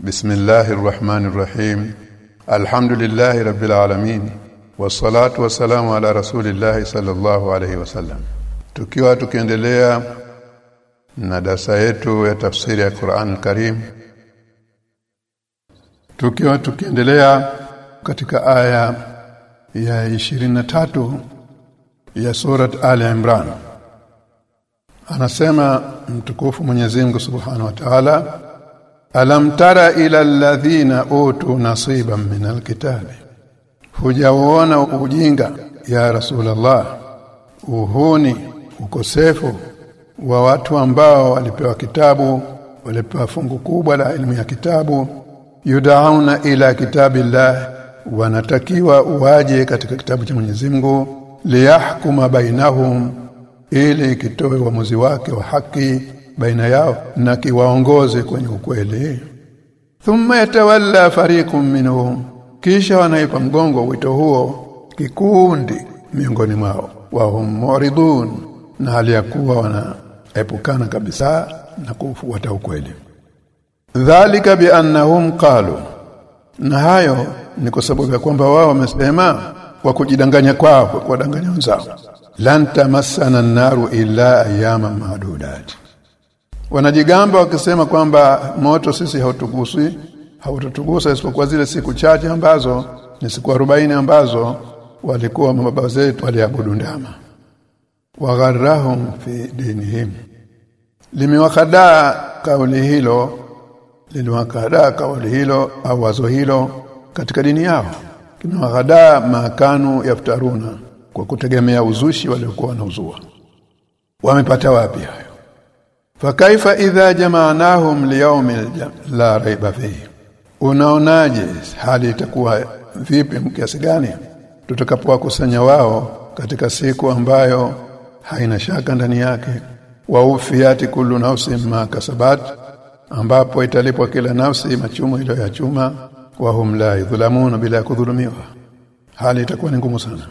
بسم الله الرحمن الرحيم الحمد لله رب العالمين والصلاه والسلام على رسول الله صلى الله عليه وسلم tukiwa tukiendelea na darasa yetu ya tafsiri ya Qur'an al-Karim tukiwa tukiendelea katika aya ya 23 ya surat Ali Imran anasema mtukufu Mwenyezi Mungu Subhanahu wa Ta'ala alam tara ila alladhina utu nasiban min alkitabi? Hujaona ujinga ya rasulullah? Uhuni ukosefu wa watu ambao walipewa kitabu walipewa fungu kubwa la elimu ya kitabu. Yudauna ila kitabillah wanatakiwa uwaje katika kitabu cha Mwenyezi Mungu. Liyahkuma bainahum ili kitoe uamuzi wake wa haki baina yao na kiwaongoze kwenye ukweli. Thumma yatawalla fariqun minhum kisha wanaipa mgongo wito huo kikundi miongoni mwao. Wahum muridun na hali ya kuwa wanaepukana kabisa na kufuata ukweli. Dhalika biannahum qalu na hayo ni kwa sababu ya kwamba wao wamesema kwa kujidanganya kwao kwa kuwadanganya wenzao. Lan tamassana an-naru illa ayyaman ma'dudat wanajigamba wakisema kwamba moto sisi hautugusi haututugusa isipokuwa zile siku chache ambazo ni siku 40 ambazo walikuwa mababa zetu waliabudu ndama. Wagharrahum fi dinihim. Limiwakada kauli hilo liliwakadaa kauli hilo au wazo hilo katika dini yao. Kimewakadaa makanu yaftaruna kwa kutegemea uzushi waliokuwa wanauzua. Wamepata wapi hayo fakaifa idha jama'nahum liyawmin la raiba fihi. Unaonaje hali itakuwa vipi kiasi gani tutakapowakusanya wao katika siku ambayo haina shaka ndani yake? Wa ufiyati kullu nafsin ma kasabat ambapo italipwa kila nafsi machumo ile ya chuma wa hum la yudhlamuna bila kudhulumiwa. Hali itakuwa ni ngumu sana.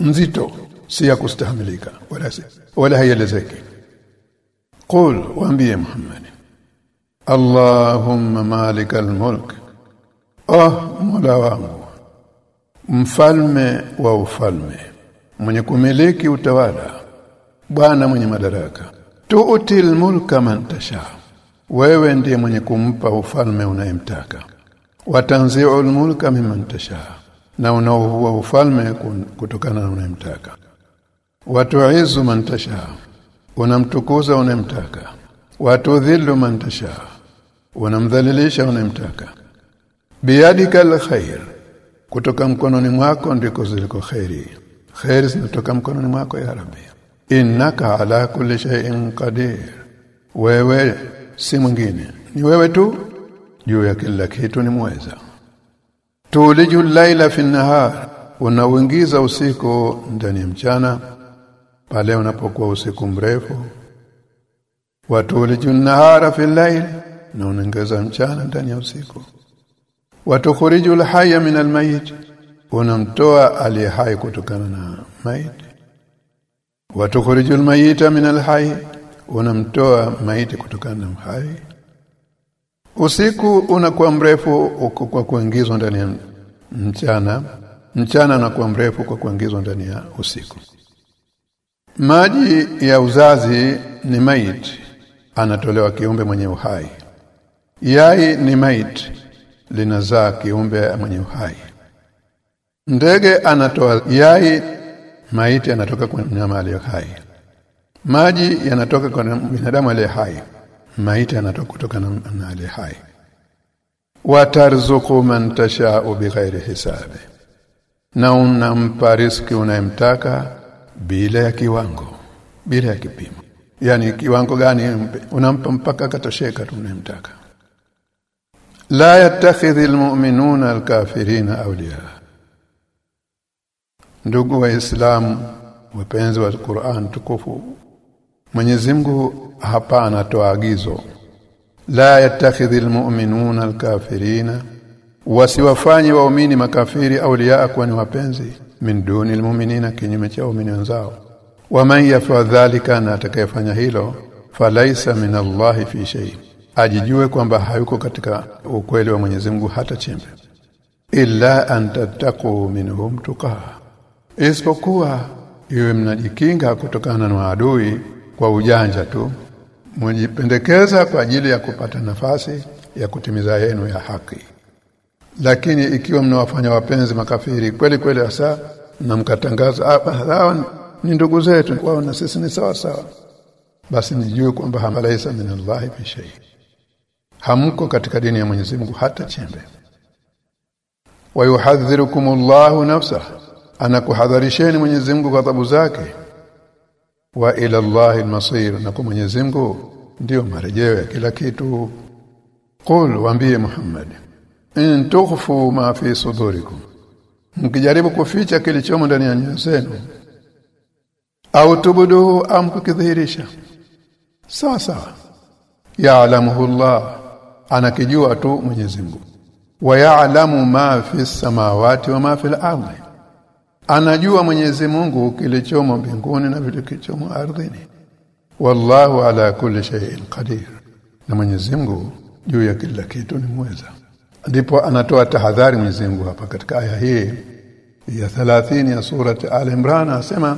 Nzito si ya kustahamilika wala si wala haielezeki qul waambie muhammad. Allahumma malikal mulk. Oh mola wangu. Mfalme wa ufalme. Mwenye kumiliki utawala. Bwana mwenye madaraka. Tuutil mulka man tasha. Wewe ndiye mwenye kumpa ufalme unayemtaka. Watanzi'ul mulka mimman tasha. Na unaovua ufalme kutokana na unayemtaka. Watu'izu man tasha unamtukuza watu watudhillu man tasha. Unamdhalilisha unemtaka biyadika alkhair. Kutoka mkononi mwako ndiko ziliko khairi khairi zinatoka mkononi mwako ya rabbi. Innaka ala kulli shay'in qadir. Wewe si mwingine. Ni wewe tu. Juu ya kila kitu ni mweza. Tuliju laila fi nahar. Unauingiza usiku ndani ya mchana pale unapokuwa usiku mrefu. Watuliju nahara fi layl na unaongeza mchana ndani ya usiku. Watukhriju alhayya min almayit unamtoa aliye hai kutokana na maiti watukhriju almayita min alhayy unamtoa maiti kutokana na hai usiku unakuwa mrefu kwa kuingizwa ndani ya mchana. Mchana unakuwa mrefu kwa kuingizwa ndani ya usiku maji ya uzazi ni maiti. Anatolewa kiumbe mwenye uhai. Yai ni maiti. Linazaa kiumbe mwenye uhai. Ndege anatoa yai maiti anatoka kwa mnyama aliye hai. Maji yanatoka kwa binadamu aliye hai. Maiti anatoka kutoka na aliye hai. Watarzuku man tasha'u bighairi hisabi. Na unampa riziki unayemtaka bila ya kiwango bila ya kipimo. Yani kiwango gani unampa mpaka katosheka tunemtaka la yatakhidhi mu'minuna alkafirina awliya. Ndugu waislamu wapenzi wa Qur'an tukufu Mwenyezi Mungu hapa anatoa agizo la yatakhidhi mu'minuna alkafirina wasiwafanye waumini makafiri awliya kuwa ni wapenzi min duni almu'minina kinyume cha waumini wenzao. Waman yafa dhalika na atakayefanya hilo falaisa min Allah fi shay ajijue kwamba hayuko katika ukweli wa Mwenyezi Mungu hata chembe. Illa an tattaqu minhum tuqa isipokuwa iwe mnajikinga kutokana na adui kwa ujanja tu. Mjipendekeza kwa ajili ya kupata nafasi ya kutimiza yenu ya haki lakini ikiwa mnawafanya wapenzi makafiri kweli kweli hasa na mkatangaza hawa ni ndugu zetu wao na sisi ni sawa sawa. Basi nijue kwamba hamalaisa minallahi fi shay. Hamko katika dini ya Mwenyezi Mungu hata chembe. Wa yuhadhirukum Allahu nafsa anakuhadharisheni Mwenyezi Mungu ghadhabu zake. Wa ila Allahi al-masir na kwa Mwenyezi Mungu ndio marejeo ya kila kitu. Qul waambie Muhammad in tukhfu ma fi sudurikum. Mkijaribu kuficha kilichomo ndani ya nyoyo zenu au tubuduhu am kukidhihirisha. Sawa sawa. Ya'lamuhu Allah anakijua tu Mwenyezi Mungu. Wa ya'lamu ma fi samawati wa ma fi al-ardi. Anajua Mwenyezi Mungu kilichomo mbinguni na kilichomo ardhini. Wallahu ala kulli shay'in qadir. Na Mwenyezi Mungu juu ya kila kitu ni mweza ndipo anatoa tahadhari Mwenyezi Mungu hapa katika aya hii ya 30 ya surati Al-Imran asema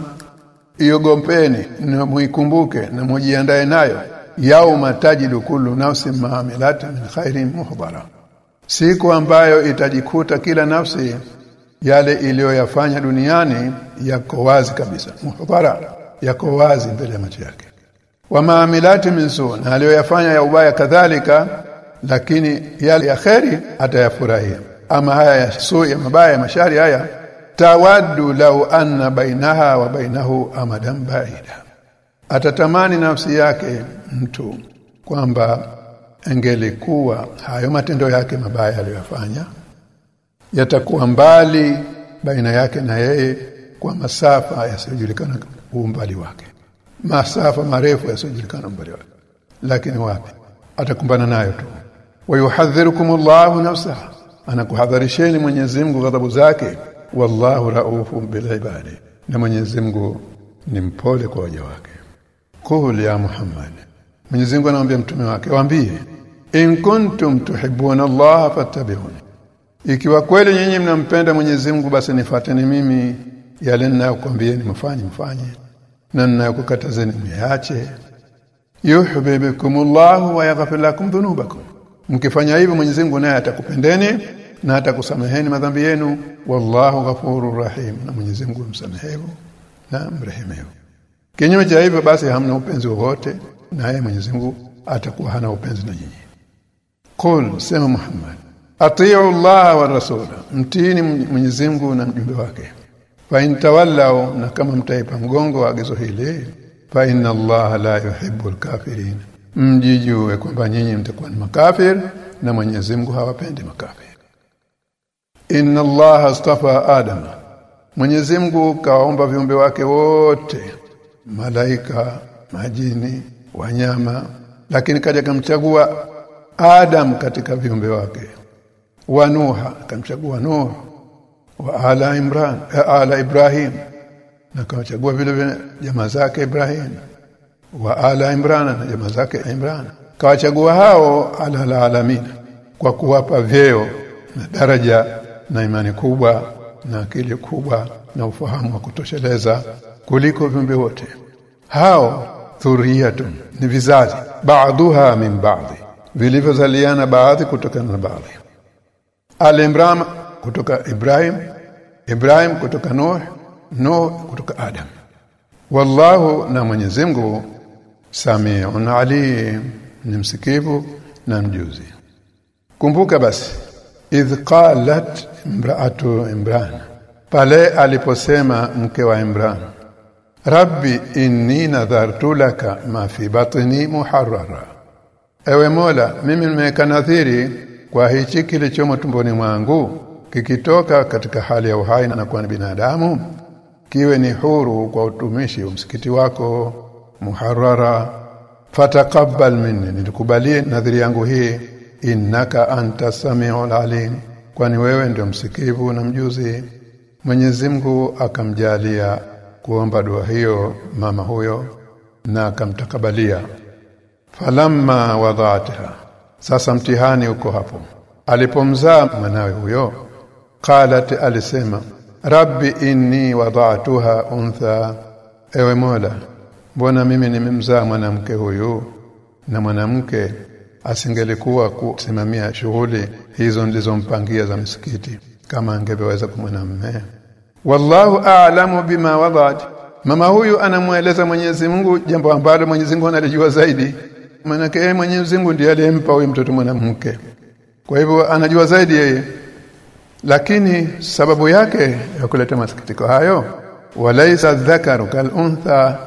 iogompeni na muikumbuke na mujiandae nayo yauma tajidu kullu nafsin ma amilat min khairin muhdara siku ambayo itajikuta kila nafsi yale iliyoyafanya duniani yako wazi kabisa muhbara yako wazi mbele ya macho yake. Wa maamilati min su na aliyoyafanya ya ubaya kadhalika lakini yale ya kheri atayafurahia. Ama haya ya suu ya mabaya ya mashari haya tawaddu lau anna bainaha wa bainahu amadan baida. Atatamani nafsi yake mtu kwamba angelikuwa hayo matendo yake mabaya aliyofanya yatakuwa mbali baina yake na yeye kwa masafa yasiyojulikana umbali wake. Masafa marefu yasiyojulikana umbali wake. Lakini wapi? Atakumbana nayo tu wayuhadhirukumullahu nafsa anakuhadharisheni Mwenyezi Mungu ghadhabu zake wallahu raufun bilibadi na Mwenyezi Mungu ni kwa waja wake qul ya Muhammad Mwenyezi Mungu anamwambia mtume wake waambie in kuntum tuhibbuna Allah fattabi'uni ikiwa kweli nyinyi mnampenda Mwenyezi Mungu basi nifuateni mimi yale ninayokuambieni mfanye mfanye na ninayokukatazeni mniache yuhibbukumullahu wa yaghfir lakum dhunubakum mkifanya hivyo Mwenyezi Mungu naye atakupendeni na atakusameheni madhambi yenu. Wallahu ghafurur rahim. Na Mwenyezi Mungu msamehevu na mrehemevu. Kinyume cha hivyo basi hamna upenzi wowote naye Mwenyezi Mungu atakuwa hana upenzi na nyinyi. Qul sema Muhammad atiu Allah wa rasula mtini Mwenyezi Mungu na mjumbe wake. Fa in intawallau na kama mtaipa mgongo wa agizo hili fa inna Allah la yuhibbul kafirin mjijue kwamba nyinyi mtakuwa ni makafir na Mwenyezi Mungu hawapendi makafir inna Allah astafa Adam. Mwenyezi Mungu kaomba viumbe wake wote malaika majini wanyama lakini kaja kamchagua Adam katika viumbe wake wa Nuha kamchagua Nuh wa ala Imran ala Ibrahim na kamchagua vile vile jamaa zake Ibrahim wa ala imrana na jamaa zake imrana kawachagua hao ala alamina kwa kuwapa vyeo na daraja na imani kubwa na akili kubwa na ufahamu wa kutosheleza kuliko viumbe wote. Hao dhuriyatun ni vizazi baadhuha min baadhi vilivyozaliana baadhi kutokana na baadhi. Al-Imran kutoka Ibrahim Ibrahim kutoka Nuh Nuh kutoka Adam. Wallahu na Mwenyezi Mungu Samiun alim ni msikivu na mjuzi. Kumbuka basi idh qalat imra'atu Imran pale aliposema mke wa Imran Rabbi inni nadhartu laka ma fi batni muharrara. Ewe Mola mimi nimeweka nadhiri kwa hichi kilichomo tumboni mwangu kikitoka katika hali ya uhai na kuwa binadamu kiwe ni huru kwa utumishi wa msikiti wako muharrara. Fataqabbal minni. Nikubalie nadhiri yangu hii. Innaka anta samiul alim. Kwani wewe ndio msikivu na mjuzi. Mwenyezi Mungu akamjalia kuomba dua hiyo mama huyo na akamtakabalia. Falamma wada'atha sasa mtihani uko hapo. Alipomzaa mwanawe huyo qalat alisema rabbi inni wadhatuha untha. Ewe mola mbona mimi nimemzaa mwanamke huyu na mwanamke asingelikuwa kusimamia shughuli hizo nilizompangia za msikiti kama angeweza kwa mwanamume wallahu a'lamu bima wadad. mama huyu anamweleza Mwenyezi Mungu jambo ambalo Mwenyezi Mungu analijua zaidi. Maana yeye Mwenyezi Mungu ndiye aliyempa huyu mtoto mwanamke. Kwa hivyo anajua zaidi yeye. Lakini sababu yake ya kuleta masikitiko hayo walaisa dhakaru kal untha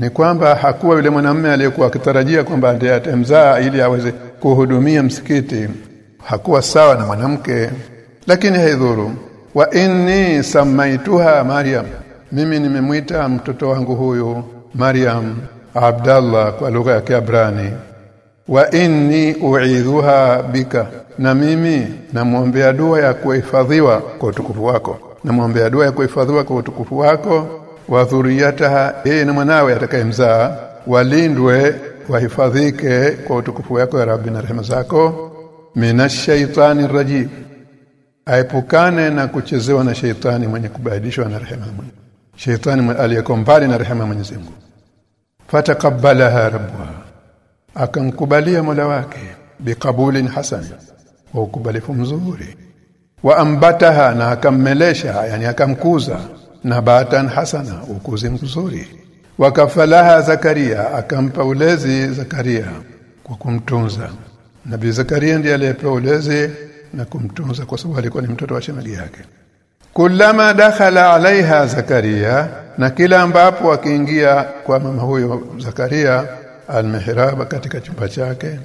ni kwamba hakuwa yule mwanamume aliyekuwa akitarajia kwamba ndiye atamzaa ili aweze kuhudumia msikiti. Hakuwa sawa na mwanamke. Lakini haidhuru wa inni samaituha maryam. Mimi nimemwita mtoto wangu huyu maryam abdallah kwa lugha ya kiabrani wa inni uidhuha bika. Na mimi namwombea dua ya kuhifadhiwa kwa utukufu wako. Namwombea dua ya kuhifadhiwa kwa utukufu wako wa dhuriyataha yeye na mwanawe atakayemzaa. Walindwe wahifadhike kwa utukufu wako ya rabbi na rehema zako. Minashaitani rajim. Aepukane na kuchezewa na sheitani mwenye kubaidishwa na rehema Mungu. Sheitani aliyeko mbali na rehema Mwenyezi Mungu. Fatakabbalaha rabbuha. Akamkubalia Mola wake biqabulin hasan wa ukubalifu mzuri. Wa ambataha na akammelesha yani akamkuza nabatan hasana ukuzi mzuri. Wakafalaha zakaria akampa ulezi zakaria kwa kumtunza. Nabii zakaria ndiye aliyepewa ulezi na kumtunza kwa sababu alikuwa ni mtoto wa shemeji yake. Kulama dakhala alaiha zakaria na kila ambapo akiingia kwa mama huyo zakaria almihraba katika chumba chake.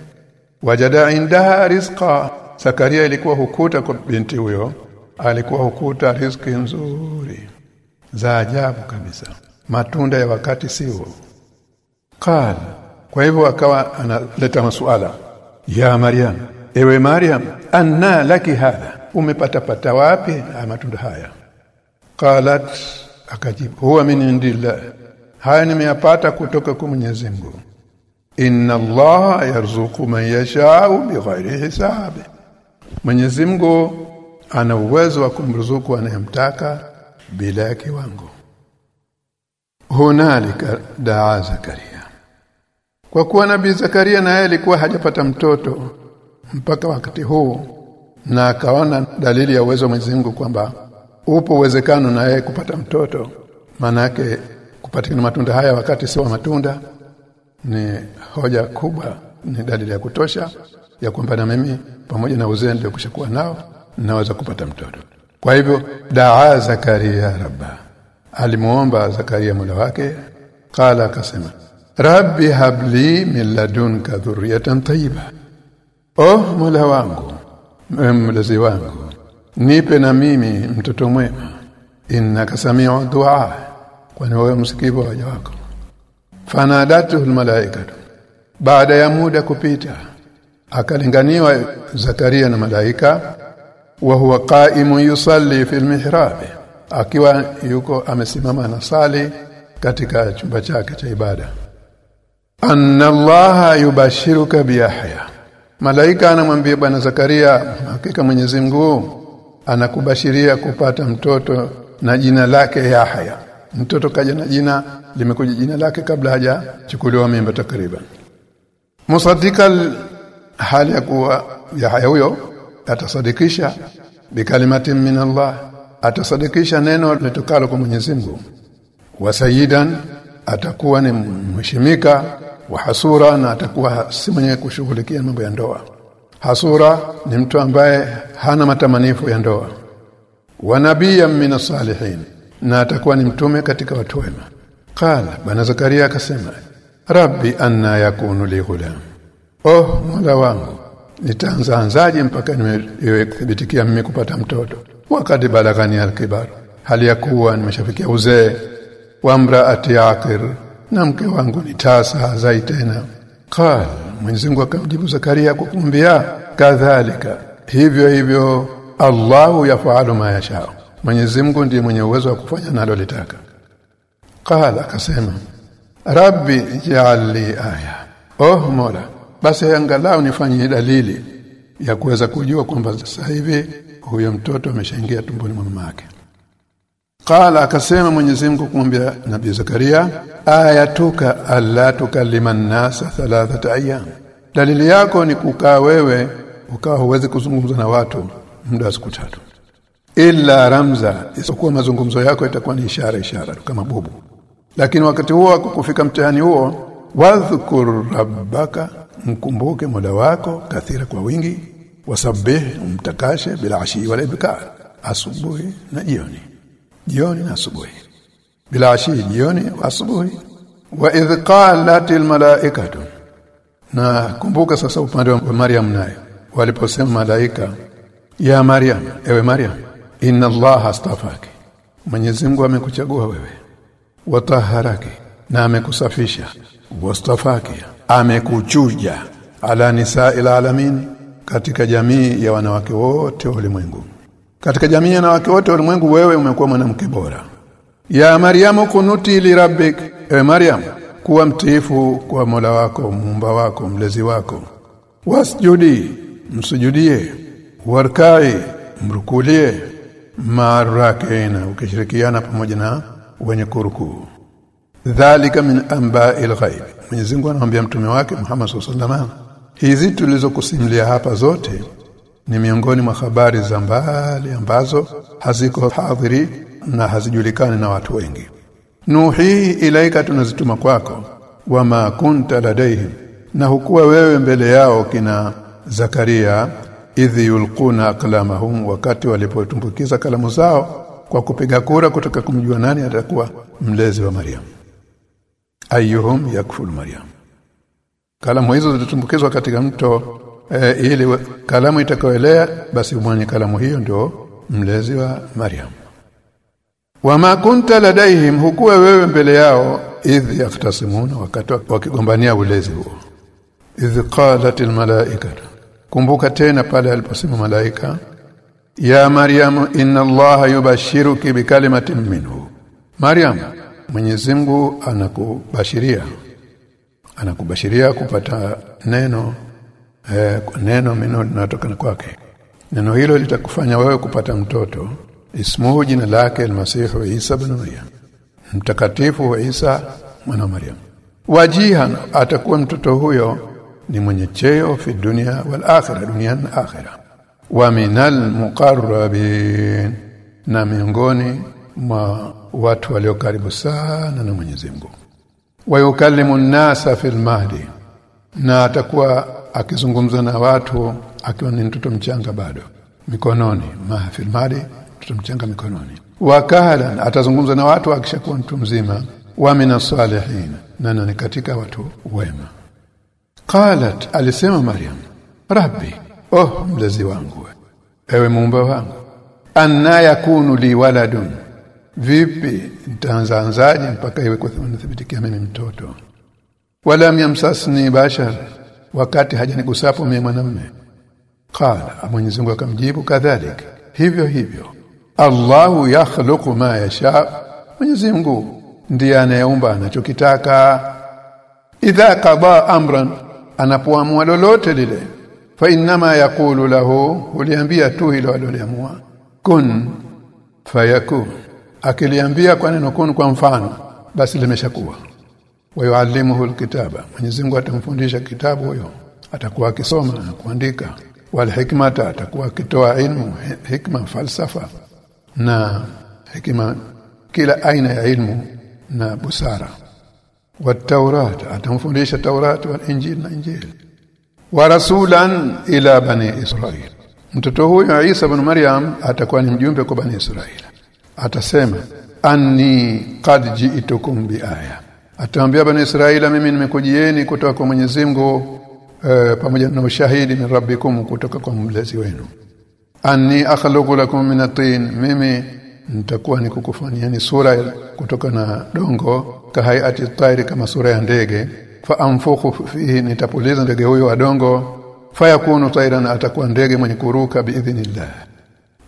Wajada indaha rizqa zakaria ilikuwa hukuta kwa binti huyo. Alikuwa hukuta riziki nzuri za ajabu kabisa. Matunda ya wakati sio qala kwa hivyo akawa analeta masuala ya maryam ewe maryam anna laki hadha? Umepata pata wapi matunda haya? Qalat akajibu huwa min indillah. Haya nimeyapata kutoka kwa Mwenyezi Mungu. Inna Allah yarzuqu man yasha'u bighairi hisabi. Mwenyezi Mungu ana uwezo wa kumruzuku anayemtaka bila kiwango. Hunalika daa Zakaria. Kwa kuwa nabii Zakaria naye alikuwa hajapata mtoto mpaka wakati huu na akaona dalili ya uwezo wa Mwenyezi Mungu kwamba upo uwezekano na yeye kupata mtoto manake kupatikana matunda haya wakati si wa matunda ni hoja kubwa ni dalili ya kutosha ya kwamba na mimi pamoja na uzee ndio kushakuwa nao naweza kupata mtoto kwa hivyo daa Zakaria rabba. Alimuomba Zakaria mola wake qala akasema rabbi habli min ladunka dhurriyatan tayyiba. Oh mola wangu mlezi wangu nipe na mimi mtoto mwema. Innaka samiu dua kwani wewe msikivu wa waja wako. Fanadatu almalaikatu baada ya muda kupita akalinganiwa Zakaria na malaika wa huwa qa'imun yusalli fil mihrab akiwa yuko amesimama na sali katika chumba chake cha ibada. Anna allaha yubashiruka biyahya malaika anamwambia bwana Zakaria hakika Mwenyezi Mungu anakubashiria kupata mtoto na jina lake Yahya. Mtoto kaja na jina limekuja jina lake kabla haja chukuliwa mimba takriban. Musaddiqal hali ya kuwa Yahya huyo atasadikisha bikalimatin min Allah atasadikisha neno litokalo kwa Mwenyezi Mungu. Wa sayidan atakuwa ni mheshimika wa hasura na atakuwa si mwenye kushughulikia mambo ya ndoa. Hasura ni mtu ambaye hana matamanifu ya ndoa. Wa nabiyyan min salihin na atakuwa ni mtume katika watu wema. Qala bana zakaria akasema rabbi anna yakunu li ghulam. Oh mola wangu nitaanzaanzaje mpaka niwethibitikia mimi kupata mtoto? Wakati balagani alkibar. Hali ya kuwa nimeshafikia uzee. Wa mraati aqir na mke wangu ni tasa zai tena. Qal Mwenyezi akamjibu Zakaria kwa kumwambia kadhalika hivyo hivyo Allahu yafalu ma yasha Mwenyezi Mungu ndiye mwenye uwezo wa kufanya nalo litaka qala akasema rabbi ja'alli aya. Oh mola basi angalau nifanye dalili ya kuweza kujua kwamba sasa hivi huyo mtoto ameshaingia tumboni mwa mama yake Qala akasema Mwenyezi Mungu kumwambia Nabii Zakaria ayatuka alla tukallima nasa thalathata ayyam. Dalili yako ni kukaa wewe ukawa huwezi kuzungumza na watu muda wa siku tatu. Illa ramza isipokuwa mazungumzo yako itakuwa ni ishara ishara kama bubu. Lakini wakati huo kufika mtihani huo wadhkur rabbaka mkumbuke mola wako kathira kwa wingi. Wasabih umtakashe bila ashi wala ibkar. Asubuhi na jioni. Jioni na asubuhi. Bila ashi jioni asubuhi. Wa idh qalatil malaikatu na kumbuka sasa upande wa Maryam naye. Waliposema malaika ya Maryam ewe Maryam inna Allah astafaki. Mwenyezi Mungu amekuchagua wewe. Wataharaki na amekusafisha wastafaki amekuchuja ala nisa'il alamin katika jamii ya wanawake wote ulimwengu. Katika jamii ya wanawake wote ulimwengu wewe umekuwa mwanamke bora. Ya Maryamu kunuti li rabbik. E Maryam kuwa mtiifu kwa Mola wako muumba wako mlezi wako. Wasjudi msujudie. Warkai mrukulie. Marakina ukishirikiana pamoja na wenye kurukuu dhalika min amba'il ghaib. Mwenyezi Mungu anamwambia mtume wake Muhammad sallallahu hizi tulizokusimulia hapa zote ni miongoni mwa habari za mbali ambazo haziko hadhiri na hazijulikani na watu wengi. Nuhi ilaika tunazituma kwako wama kunta ladaihim na hukuwa wewe mbele yao kina Zakaria idhi yulquna aqlamahum wakati walipotumbukiza kalamu zao kwa kupiga kura kutoka kumjua nani atakuwa mlezi wa Maryam ayuhum yakful Maryam. Kalamu hizo zilitumbukizwa katika mto e, ili kalamu itakayoelea basi mwenye kalamu hiyo ndio mlezi wa Maryam. Wama kunta ladaihim hukuwa wewe mbele yao idh yaktasimuna wakati wakigombania ulezi huo. Idh qalat almalaikatu kumbuka tena pale aliposema malaika ya maryam inna allaha yubashiruki bikalimatin minhu. Maryam Mwenyezi Mungu anakubashiria. Anakubashiria kupata neno eh, neno mino linatoka kwake. Neno hilo litakufanya wewe kupata mtoto. Ismuhu jina lake almasihu Isa ibn Maryam. Mtakatifu wa Isa mwana wa Maryam. Wajihan atakuwa mtoto huyo ni mwenye cheo fi dunia wal akhirah dunia na akhirah. Wa minal muqarrabin na miongoni mwa watu walio karibu sana na Mwenyezi Mungu. Wa yukallimu nasa fil mahdi na atakuwa akizungumza na watu akiwa ni mtoto mchanga bado mikononi. Ma fil mahdi mtoto mchanga mikononi. Wakahalan atazungumza na watu akishakuwa mtu mzima. Wa minasalihin na ni katika watu wema. Qalat alisema maryam rabbi oh mlezi wangu ewe muumba wangu anna yakunu li waladun vipi? Nitaanzaanzaje mpaka iwe kuthibitikia mimi mtoto? Wala yamsasni bashar wakati hajanigusapo mimi mwanamume. Qala Mwenyezi Mungu akamjibu kadhalik. Hivyo hivyo. Allahu yakhluqu ma yasha. Mwenyezi Mungu ndiye anayeumba anachokitaka. Idha qada amran anapoamua lolote lile fa inma yaqulu lahu uliambia tu hilo aloliamua kun fayakun akiliambia kwa neno kunu kwa mfano basi limeshakuwa. Wayuallimuhu alkitaba. Mwenyezi Mungu atamfundisha kitabu huyo. Atakuwa akisoma na kuandika. Wal hikmata atakuwa akitoa ilmu hikma falsafa. Na hikima kila aina ya ilmu na busara. Wa taurat atamfundisha taurat wal injil na injili. Wa rasulan ila bani israil. Mtoto huyo Isa ibn Maryam atakuwa ni mjumbe kwa bani Israil atasema anni qad ji'tukum bi aya. Ataambia bani Israila mimi nimekujieni kutoka kwa Mwenyezi Mungu e, pamoja na ushahidi min rabbikum kutoka kwa mlezi wenu. Anni akhluqu lakum min at-tin. Mimi nitakuwa nikukufanyeni sura kutoka na dongo kahayati tairi kama sura ya ndege. Fa anfukhu fihi nitapuliza ndege huyo wa dongo. Fayakunu tairan atakuwa ndege mwenye kuruka biidhnillah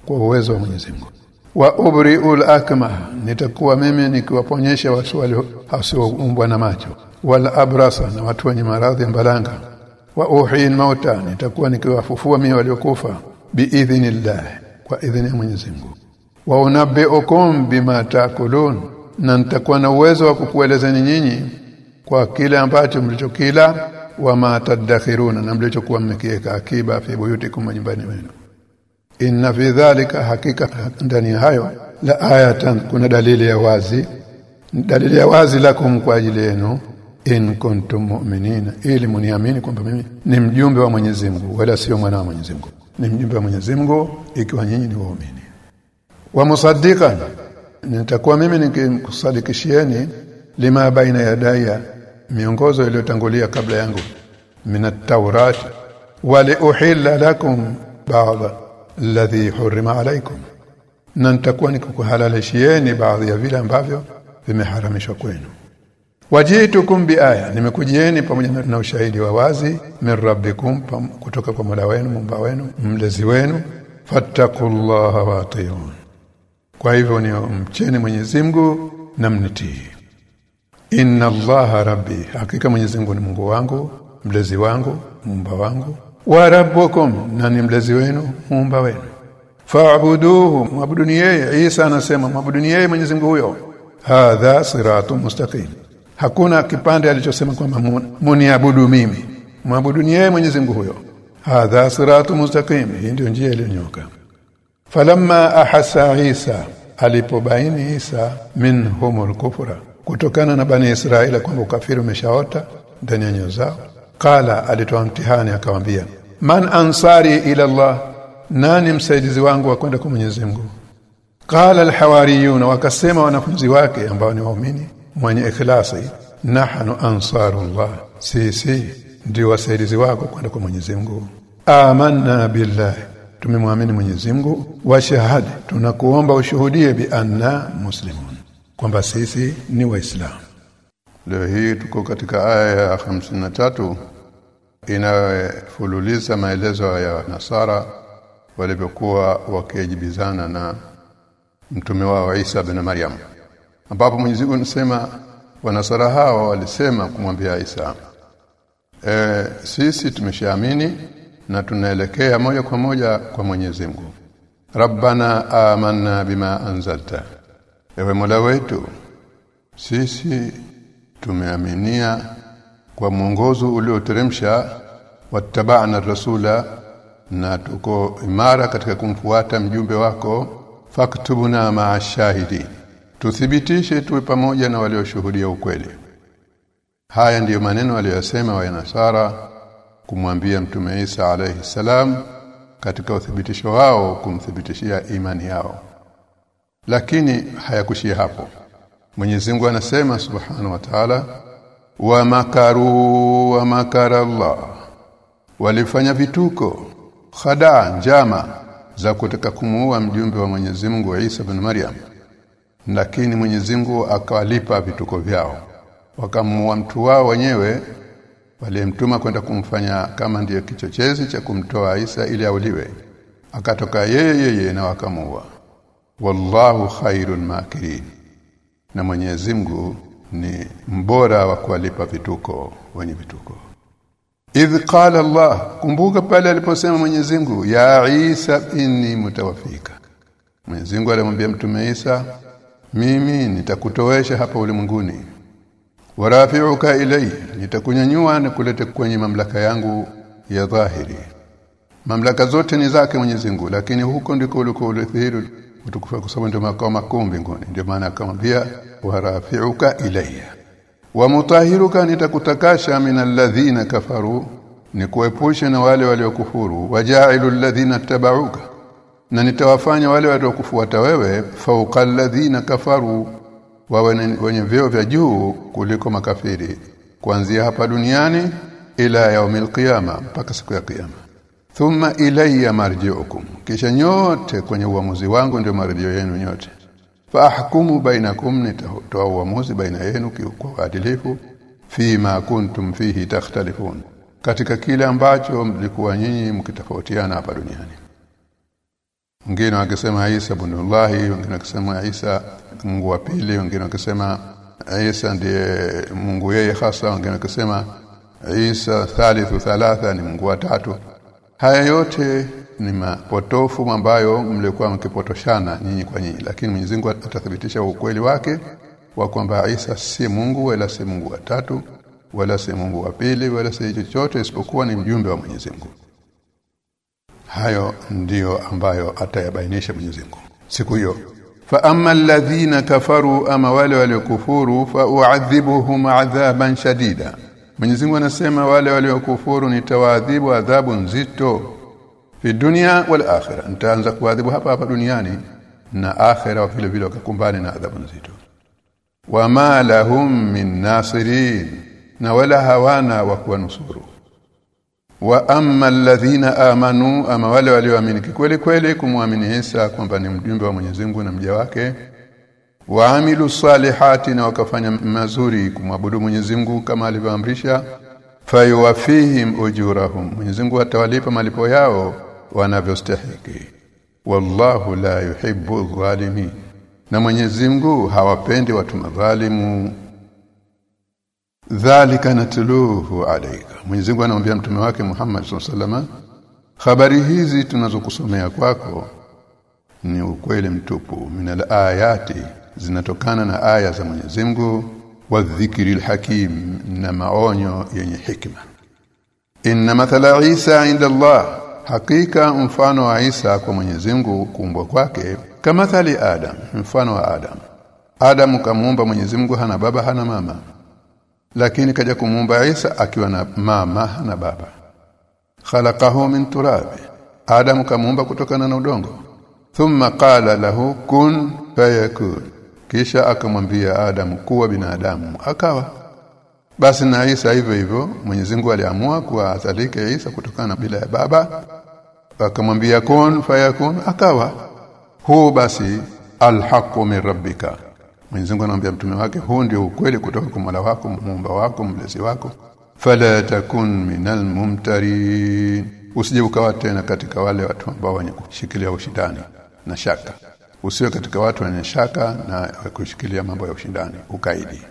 kwa uwezo wa Mwenyezi Mungu wa ubri'ul akma nitakuwa mimi nikiwaponyesha watu walioumbwa na macho. Wal abrasa na watu wenye maradhi ya mbalanga. Wa uhin mauta nitakuwa nikiwafufua mimi waliokufa. Biidhnillah kwa idhini ya Mwenyezi Mungu. Wa unabbiukum bima taakulun na nitakuwa na uwezo wa kukuelezeni nyinyi kwa kile ambacho mlichokila. Wa ma tadakhiruna na mlichokuwa mmekiweka akiba fi buyutikum nyumbani wenu inna fi dhalika hakika ndani hayo la ayatan kuna dalili ya wazi. Dalili ya wazi lakum kwa ajili yenu in kuntum mu'minina ili muniamini kwamba mimi ni mjumbe wa Mwenyezi Mungu wala sio mwana wa Mwenyezi Mungu. Ni mjumbe wa Mwenyezi Mungu ikiwa nyinyi ni waumini. Wa musaddiqan nitakuwa mimi nikikusadikishieni lima baina yadaya miongozo iliyotangulia kabla yangu minat taurat wa liuhilla lakum ba'd alladhi hurima alaikum na nitakuwa nikukuhalalishieni baadhi ya vile ambavyo vimeharamishwa kwenu. Wajitukum biaya nimekujieni pamoja na ushahidi wa wazi min rabbikum kutoka kwa Mola wenu mumba wenu mlezi wenu. Fattaqullaha wa atiyun kwa hivyo ni mcheni Mwenyezi Mungu na mnitii. Inna allaha rabbi hakika Mwenyezi Mungu ni Mungu wangu mlezi wangu mumba wangu wa rabbukum na ni mlezi wenu muumba wenu. Fa'buduhu mwabuduni yeye. Isa anasema mwabuduni yeye Mwenyezi Mungu huyo. Hadha siratun mustaqim. Hakuna kipande alichosema kwamba muniabudu mimi. Mwabuduni yeye Mwenyezi Mungu huyo. Hadha siratun mustaqim. Hii ndio njia iliyonyoka. Falamma ahasa Isa alipobaini Isa minhumul kufra kutokana na bani Israila kwamba ukafiri umeshaota ndani ya nyoyo zao qala alitoa mtihani akamwambia man ansari ila Allah nani msaidizi wangu wa kwenda kwa Mwenyezi Mungu? Qala alhawariyun wakasema wanafunzi wake ambao ni waumini mwenye ikhlasi nahnu ansarullah sisi ndio wasaidizi wako kwenda kwa Mwenyezi Mungu. Amanna billahi tumemwamini Mwenyezi Mungu wa shahada tunakuomba ushuhudie bi anna muslimun kwamba sisi ni waislamu leo hii tuko katika aya ya 53 inayofululiza maelezo ya nasara walivyokuwa wakijibizana na mtume wao Isa bin Maryam ambapo Mwenyezi Mungu anasema wanasara hawa walisema kumwambia Isa e, sisi tumeshaamini na tunaelekea moja kwa moja kwa Mwenyezi Mungu. Rabbana amanna bima anzalta. Ewe Mola wetu sisi tumeaminia kwa mwongozo ulioteremsha wattabana rasula na tuko imara katika kumfuata mjumbe wako faktubuna maa shahidi. Tuthibitishe tuwe pamoja na walioshuhudia ukweli. Haya ndiyo maneno aliyosema wa Nasara kumwambia mtume Isa alayhi salam katika uthibitisho wao kumthibitishia imani yao. Lakini hayakushia hapo Mwenyezi Mungu anasema subhanahu wa ta'ala wa makaru wa makara Allah. Walifanya vituko khada njama za kutaka kumuua mjumbe wa Mwenyezi Mungu Isa bin Maryam. Lakini Mwenyezi Mungu akawalipa vituko vyao. Wakamuua mtu wao wenyewe waliemtuma kwenda kumfanya kama ndiyo kichochezi cha kumtoa Isa ili auliwe. Akatoka yeye yeye na wakamuua. Wallahu khairul makirin na Mwenyezi Mungu ni mbora wa kuwalipa vituko wenye vituko. Idh qala Allah kumbuka pale aliposema Mwenyezi Mungu ya Isa inni mutawafika. Mwenyezi Mungu alimwambia mtume Isa mimi nitakutowesha hapa ulimwenguni. Warafi'uka ilai nitakunyanyua na kuleta kwenye mamlaka yangu ya dhahiri. Mamlaka zote ni zake Mwenyezi Mungu lakini huko ndiko uliko ulithiri utukufu kwa sababu ndio makao makuu mbinguni. Ndio maana akamwambia warafi'uka ilayya. Wa mutahiruka nitakutakasha min alladhina kafaru nikuepushe na wale waliokufuru. Wajailu alladhina tabauka na nitawafanya wale waliokufuata wewe fauqa alladhina kafaru wawe wenye vyeo vya juu kuliko makafiri kuanzia hapa duniani ila yaumil qiyama mpaka siku ya kiyama. Thumma ilayya marji'ukum kisha nyote kwenye uamuzi wangu ndio marejeo yenu nyote faahkumu bainakum nitatoa uamuzi baina yenu kwa uadilifu fima kuntum fihi takhtalifun. Katika kile ambacho mlikuwa nyinyi mkitofautiana hapa duniani. Wengine wakisema Isa ibnullah wengine wakisema Isa Mungu wa pili wengine wakisema Isa ndiye Mungu yeye hasa wengine wakisema Isa thalithu thalatha ni Mungu wa tatu. Haya yote ni mapotofu ambayo mlikuwa mkipotoshana nyinyi kwa nyinyi. Lakini Mwenyezi Mungu atathibitisha ukweli wake wa kwamba Isa si Mungu wala si Mungu wa tatu wala si Mungu wa pili wala si chochote isipokuwa ni mjumbe wa Mwenyezi Mungu. Hayo ndiyo ambayo atayabainisha Mwenyezi Mungu. Siku hiyo fa amma alladhina kafaru ama wale waliokufuru fa u'adhibuhum adhaban shadida. Mwenyezi Mungu anasema wale waliokufuru nitawaadhibu adhabu nzito fi dunya wal akhirah. Nitaanza kuadhibu hapa hapa duniani na akhira vile vile wakakumbana na adhabu nzito. Wama lahum min nasirin na wala hawana wa kuwanusuru. Wa amma alladhina amanu ama wale walioamini kweli kweli kumwamini Isa kwamba ni mjumbe wa Mwenyezi Mungu na mja wake. Waamilu salihati na wakafanya mazuri kumwabudu Mwenyezi Mungu kama alivyoamrisha. Fayuwafihim ujurahum Mwenyezi Mungu atawalipa malipo yao wanavyostahili wallahu la yuhibbu dhalimin na Mwenyezi Mungu hawapendi watu madhalimu. Dhalika natluhu alayka. Mwenyezi Mungu anamwambia mtume wake Muhammad sallallahu habari hizi tunazokusomea kwako ni ukweli mtupu. Minal ayati zinatokana na aya za Mwenyezi Mungu. Wa dhikril hakim na maonyo yenye hikma. Inna mathala Isa inda Allah hakika mfano wa Isa kwa Mwenyezi Mungu kuumbwa kwake kama thali Adam mfano wa Adam. Adam kamuumba Mwenyezi Mungu hana baba hana mama. Lakini kaja kumuumba Isa akiwa na mama na baba. Khalaqahu min turab. Adam kamuumba kutokana na udongo. Thumma qala lahu kun fayakun. Kisha akamwambia Adam kuwa binadamu akawa. Basi na Isa hivyo hivyo Mwenyezi Mungu aliamua kuwa azalike Isa kutokana bila ya baba akamwambia kun fayakun. Akawa huu basi alhaqu min rabbika. Mwenyezi Mungu anamwambia mtume wake huu ndio ukweli kutoka kwa Mola wako muumba wako mlezi wako. Fala takun minal mumtarin. Usije ukawa tena katika wale watu ambao wenye kushikilia ushindani na shaka. Usiwe katika watu wenye shaka na kushikilia mambo ya ushindani ukaidi.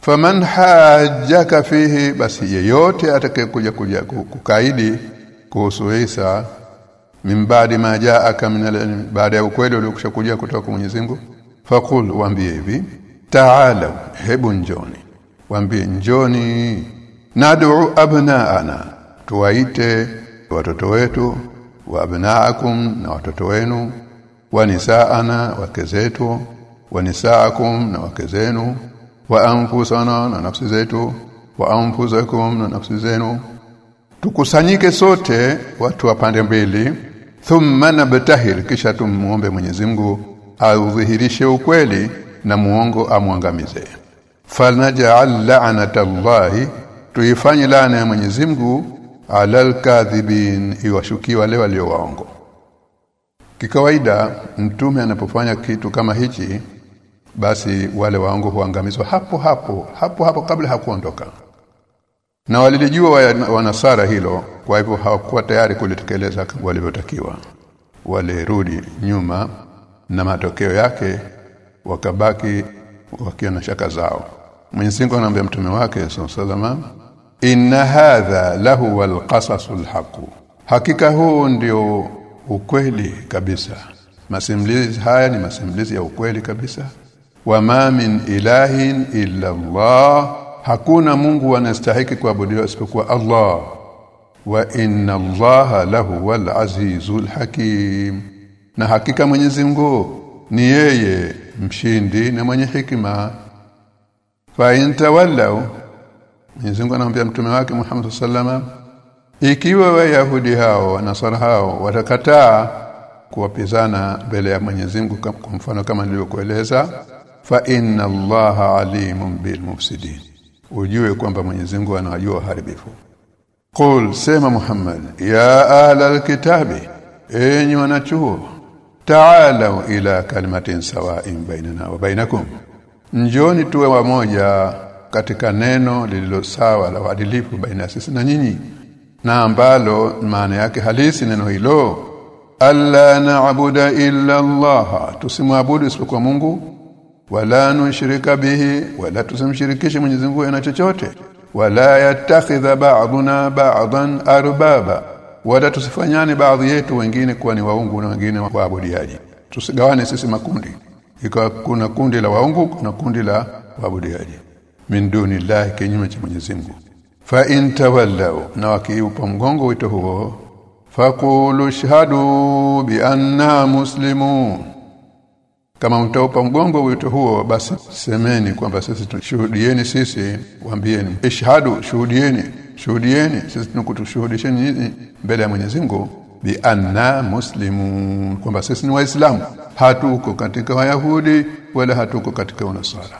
Faman hajjaka fihi basi yeyote atakayekuja kuja kukaidi kuhusu Isa mimbadi baadi ma jaaka min baada ya ukweli uliokushakuja kutoka kwa Mwenyezi Mungu faqul waambie hivi ta'ala hebu njoni waambie njoni nad'u abnaana tuwaite watoto wetu wa abnaakum na watoto wenu wa nisaana wake zetu wa nisaakum na wake zenu wa anfusana na nafsi zetu wa anfusakum na nafsi zenu tukusanyike sote watu wa pande mbili. Thumma nabtahil kisha tumuombe Mwenyezi Mungu audhihirishe ukweli na muongo amwangamize. Falnaj'al la'natallahi tuifanye laana ya Mwenyezi Mungu alal kadhibin iwashukiwa wale walio waongo. Kikawaida mtume anapofanya kitu kama hichi basi wale waongo huangamizwa hapo hapo hapo hapo kabla hakuondoka na walilijua wanasara hilo kwa hivyo hawakuwa tayari kulitekeleza walivyotakiwa. Walirudi nyuma na matokeo yake wakabaki wakiwa na shaka zao. Mwenyezi Mungu anamwambia mtume wake sallallahu inna hadha lahu walqasasul haqu hakika huu ndio ukweli kabisa. Masimulizi haya ni masimulizi ya ukweli kabisa. Wama min ilahin illa Allah hakuna Mungu anastahiki kuabudiwa isipokuwa Allah. Wa inna Allah lahu wal azizul hakim. Na hakika Mwenyezi Mungu ni yeye mshindi na mwenye hikima. Fa intawallau Mwenyezi Mungu anamwambia mtume wake Muhammad sallama ikiwa wayahudi hao nasara hao watakataa kuwapizana mbele ya Mwenyezi Mungu kwa mfano kama nilivyokueleza fa inna Allaha alimun bil mufsidin ujue kwamba Mwenyezi Mungu anajua uharibifu. Qul sema Muhammad ya ahla alkitabi enyi wanachuo ta'alu ila kalimatin sawa'in bainana wa bainakum njoni tuwe wamoja katika neno lililo sawa la uadilifu baina sisi na nyinyi na ambalo maana yake halisi neno hilo alla na'budu illa Allah tusimwabudu isipokuwa Mungu wala nushrika bihi wala tusimshirikishe Mwenyezi Mungu na chochote. Wala yatakhidha ba'duna ba'dan arbaba wala tusifanyane baadhi yetu wengine kuwa ni waungu na wengine waabudiaji tusigawane sisi makundi. Ikawa kuna kundi la waungu na kundi la waabudiaji min dunillahi kinyume cha Mwenyezi Mungu. Fa in tawallaw na wakiupa mgongo wito huo faqulu shahadu bi anna muslimun kama mtaupa mgongo wito huo basi semeni kwamba sisi tushuhudieni sisi waambieni. Ishhadu shuhudieni shuhudieni. Sisi tunakutushuhudisheni nyinyi mbele ya Mwenyezi Mungu bi anna muslimun. Kwamba sisi ni waislamu. Hatuko katika wayahudi wala hatuko katika unasara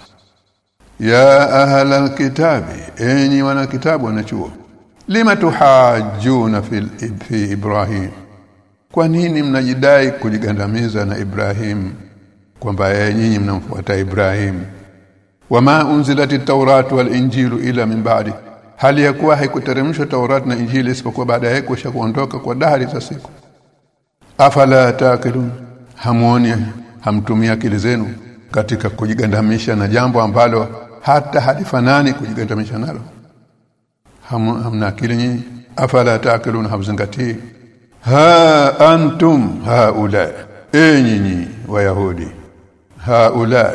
ya ahla alkitabi enyi wana kitabu wanachuo lima tuhajuna fi ibrahim? Kwa nini mnajidai kujigandamiza na Ibrahim kwamba yeye nyinyi mnamfuata Ibrahim. Wama unzilati tawratu wal injilu ila min ba'di. Hali ya kuwa haikuteremshwa Taurat na Injili isipokuwa baada yake kusha kuondoka kwa dahari za siku. Afala taqilun hamuoni hamtumia akili zenu katika kujigandamisha na jambo ambalo hata halifanani kujigandamisha nalo. Ham, hamna akili nyinyi? Afala taqilun hamzingatii? Ha antum haula enyi wayahudi haula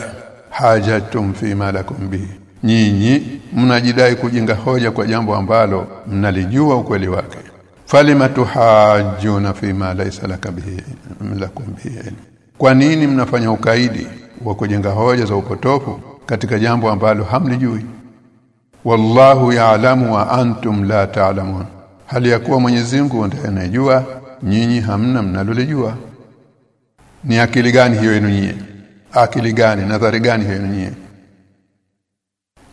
hajatum fi ma lakum bihi. Nyinyi mnajidai kujenga hoja kwa jambo ambalo mnalijua ukweli wake. Falima tuhajjuna fi ma laysa lakum bihi kwa nini mnafanya ukaidi wa kujenga hoja za upotofu katika jambo ambalo hamlijui? Wallahu ya'lamu wa antum la ta'lamun. Hali ya kuwa Mwenyezi Mungu ndiye anayejua nyinyi hamna mnalolijua. Ni akili gani hiyo yenu nyinyi akili gani nadhari gani hiyo nyinyi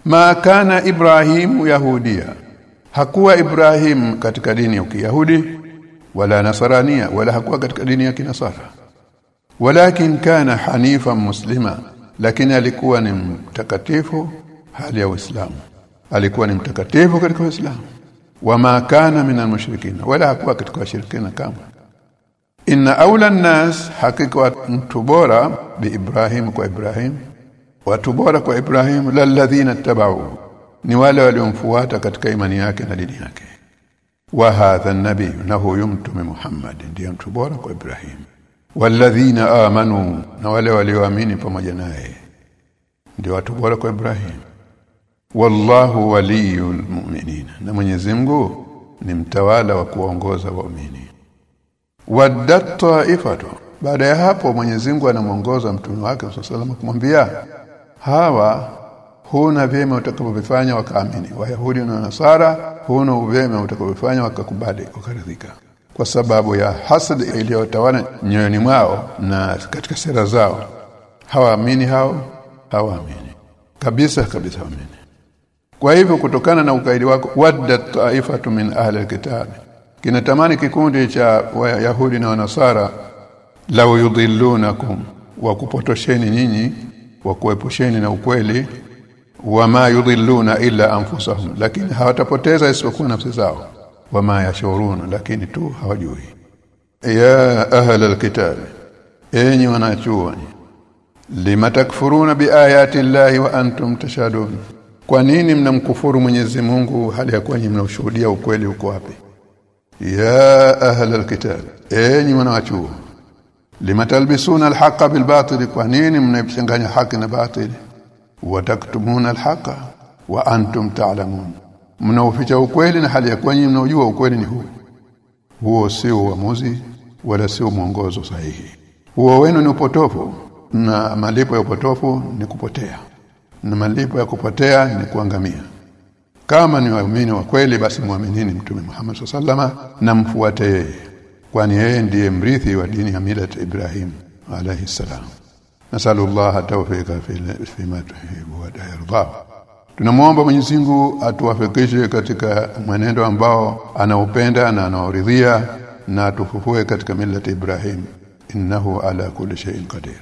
ma kana ibrahimu yahudia. Hakuwa ibrahim katika dini ya kiyahudi wala nasarania wala hakuwa katika dini ya kinasara. Walakin kana hanifa muslima lakini alikuwa ni mtakatifu hali ya uislamu. Alikuwa ni mtakatifu katika uislamu. Wama kana minal mushrikina wala hakuwa katika washirikina kama inna aula nas hakika mtu bora bi ibrahim kwa ibrahim watu bora kwa Ibrahim lalladhina tabau ni wale waliomfuata katika imani yake na dini yake. Wa hadha nabii na huyu mtume Muhammad ndiye mtu bora kwa Ibrahim. Walladhina amanu na wale walioamini pamoja naye ndio watu bora kwa Ibrahim. Wallahu waliyul mu'minin na Mwenyezi Mungu ni mtawala wa kuongoza waumini waddat ta'ifatu. Baada ya hapo Mwenyezi Mungu anamuongoza mtume wake sallallahu kumwambia hawa huna vyema utakavyofanya wakaamini. Wayahudi na nasara huna vyema utakavyofanya wakakubali wakaridhika kwa sababu ya hasad iliyotawala nyoyoni mwao na katika sera zao. Hawaamini hao hawaamini. Kabisa kabisa waamini kwa hivyo kutokana na ukaidi wako wadda taifatu min ahli alkitab kinatamani kikundi cha wayahudi na wanasara law yudhillunakum wa kupotosheni nyinyi wa kuepusheni na ukweli wama yudhilluna illa anfusahum. Lakini hawatapoteza isipokuwa nafsi zao. Wama yashuruna lakini tu hawajui. Ya ahla alkitab enyi wanachuoni lima takfuruna biayati llahi wa antum tashadun kwa nini mnamkufuru Mwenyezi Mungu hali ya kuwa mnaushuhudia ukweli uko wapi ya ahla alkitab enyi wanawachuo limatalbisuna alhaqa bilbatil kwa nini mnaichanganya haki na batili? Wataktumuna alhaqa wa antum ta'lamun mnaoficha ukweli na hali ya kwenye mnaojua ukweli ni huu. Huo sio uamuzi wala sio mwongozo sahihi. Huo wenu ni upotofu na malipo ya upotofu ni kupotea na malipo ya kupotea ni kuangamia kama ni waumini wa kweli basi muaminini mtume Muhammad sallama na mfuate yeye kwani yeye ndiye mrithi wa dini ya milati Ibrahim alaihi salam. Nasallallahu tawfika fi ma tuhibu wa yarda tunamuomba Mwenyezi Mungu atuwafikishe katika mwenendo ambao anaupenda na anaoridhia na atufufue katika milati Ibrahim innahu ala kulli shay'in qadir.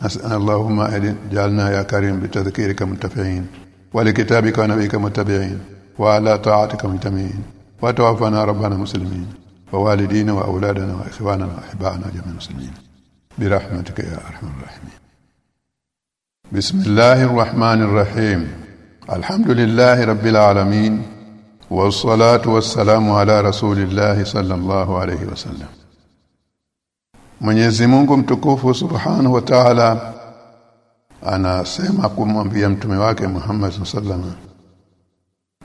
Nasallallahu ma'alina jalna ya karim bitadhkirika muntafi'in ولكتابك ونبيك متبعين وعلى طاعتك منتمين وتوفنا ربنا مسلمين ووالدينا واولادنا واخواننا واحبائنا جميع المسلمين برحمتك يا ارحم الراحمين بسم الله الرحمن الرحيم alhamdulillahi rabbil alamin wassalatu wassalamu ala rasulillahi sallallahu alayhi wasallam Mwenyezi Mungu mtukufu Subhanahu wa Ta'ala anasema kumwambia mtume wake Muhammad sallallahu alaihi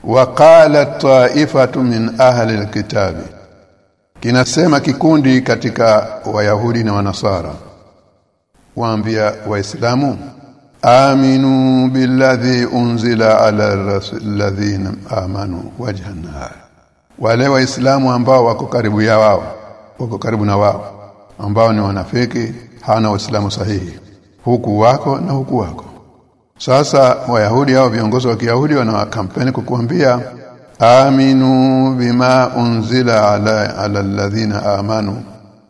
waqala ta'ifatu min ahli alkitabi kinasema kikundi katika wayahudi na wanasara waambia waislamu aminu billadhi unzila ala alladhina amanu wajhan wale waislamu ambao wako karibu ya wao wako karibu na wao ambao ni wanafiki hana uislamu sahihi huku wako na huku wako. Sasa wayahudi hao viongozi wa Kiyahudi wana kampeni kukuambia aminu bima unzila ala ala alladhina amanu.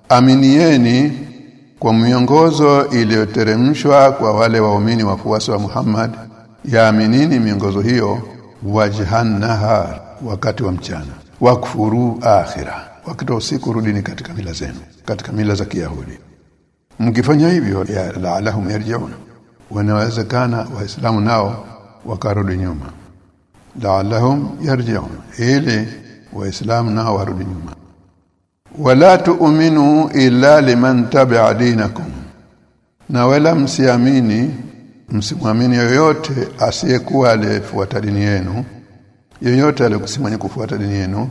Aminieni kwa miongozo iliyoteremshwa kwa wale waumini wafuasi wa Muhammad. Yaaminini miongozo hiyo wajhan nahar wakati wa mchana. Wakfuru akhira wakati wa usiku rudini katika mila zenu katika mila za Kiyahudi mkifanya hivyo ya la'alahum yarji'un. Wanawezekana waislamu nao wakarudi nyuma. Laalahum yarji'un. Ili waislamu nao warudi nyuma. Wala tu'minu illa liman tabi'a dinakum. Na wala msiamini msimwamini yoyote asiyekuwa aliyefuata dini yenu yoyote aliyokusimanya kufuata dini yenu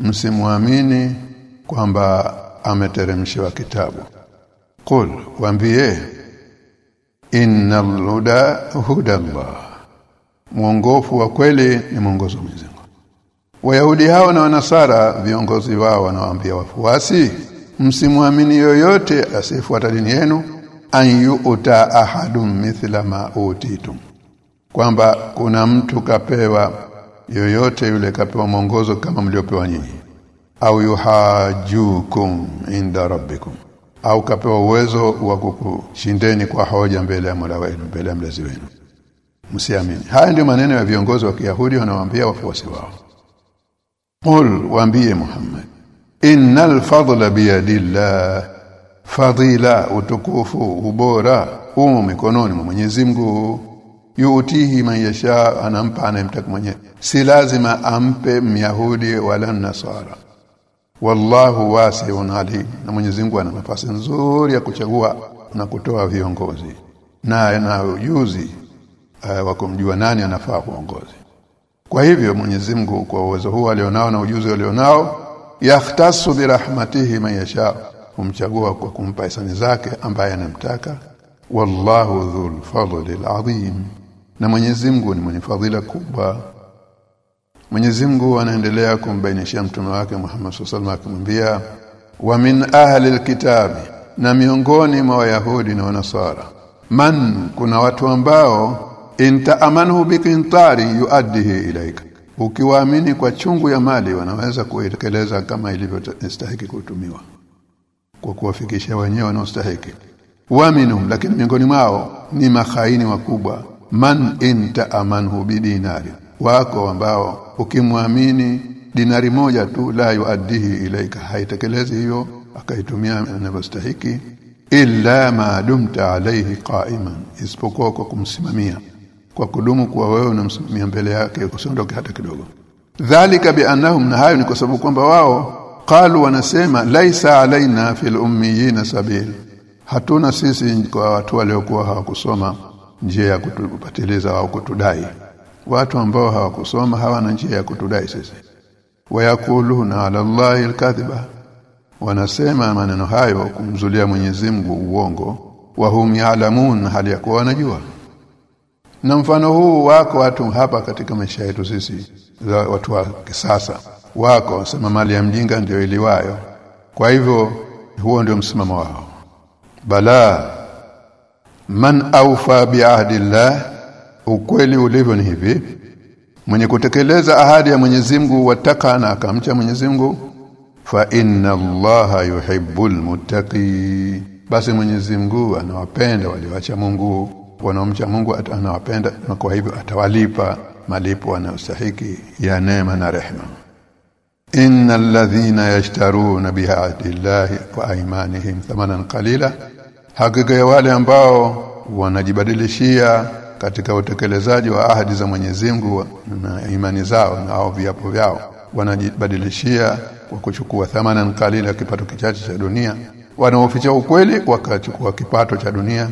msimwamini kwamba ameteremshiwa kitabu qul inna innal huda hudallah. Mwongofu wa kweli ni mwongozo wa Mwenyezi Wayahudi hao na Wanasara viongozi wao wanawaambia wafuasi msimwamini yoyote asiyefuata dini yenu an uta ahadum mithla ma utitum. Kwamba kuna mtu kapewa yoyote yule kapewa mwongozo kama mliopewa nyinyi. Au yuhajukum inda rabbikum au kapewa uwezo wa kukushindeni kwa hoja mbele ya Mola wenu mbele ya mlezi wenu. Msiamini. Haya ndio maneno ya viongozi wa Kiyahudi wanawaambia wafuasi wao. Qul waambie Muhammad innal fadla biyadillah fadila utukufu ubora umo mikononi mwa Mwenyezi Mungu. Yuutihi man yasha anampa anayemtaka mwenyewe. Si lazima ampe myahudi wala nasara wallahu wasi'un alim. Na Mwenyezi Mungu ana nafasi nzuri ya kuchagua na kutoa viongozi. Na ana ujuzi uh, wa kumjua nani anafaa kuongozi. Kwa hivyo Mwenyezi Mungu kwa uwezo huu alionao na ujuzi alionao yahtasu birahmatihi man yasha humchagua kwa kumpa hisani zake ambaye anamtaka. Wallahu dhul fadli alazim na Mwenyezi Mungu ni mwenye fadhila kubwa Mwenyezi Mungu anaendelea kumbainishia mtume wake Muhammad sallallahu akimwambia wa min ahli alkitabi na miongoni mwa wayahudi na wanasara man kuna watu ambao intaamanhu bikintari yuaddihi ilaika ukiwaamini kwa chungu ya mali wanaweza kuitekeleza kama ilivyostahili kutumiwa kwa kuwafikisha wenyewe wanaostahili waminhum lakini miongoni mwao ni makhaini wakubwa. Man intaamanhu bidinari wako ambao ukimwamini dinari moja tu la yuaddihi ilaika. Haitekelezi hiyo akaitumia anavyostahiki illa ma dumta alayhi qa'iman. Isipokuwa kwa kumsimamia. Kwa kudumu kuwa wewe unamsimamia mbele yake usiondoke hata kidogo. Dhalika biannahum na hayo ni kwa sababu kwamba wao qalu wanasema laisa alaina fil ummiyina sabil. Hatuna sisi kwa watu waliokuwa hawakusoma njia ya kutupatiliza au kutudai watu ambao hawakusoma hawana njia ya kutudai sisi. Wayakuluna ala allahi alkadhiba. Wanasema maneno hayo kumzulia Mwenyezi Mungu uongo wahum ya'lamun hali ya kuwa wanajua. Na mfano huu wako watu hapa katika maisha yetu sisi za watu wa kisasa. Wako wasema mali ya mjinga ndio iliwayo. Kwa hivyo huo ndio msimamo wao. Bala man aufa biahdillah ukweli ulivyo ni hivi. Mwenye kutekeleza ahadi ya Mwenyezi Mungu wataka na akamcha Mwenyezi Mungu fa inna Allaha yuhibbul muttaqi. Basi Mwenyezi Mungu anawapenda walioacha Mungu. Wanaomcha Mungu anawapenda na kwa hivyo atawalipa malipo anayostahiki ya neema na rehema. Innal ladhina yashtaruna bihadillahi wa aymanihim thamanan qalila. Hakika ya wale ambao wanajibadilishia katika utekelezaji wa ahadi za Mwenyezi Mungu na imani zao na au viapo vyao. Wanajibadilishia kwa kuchukua thamana ya kipato kichache cha dunia. Wanaoficha ukweli wakachukua kipato cha dunia.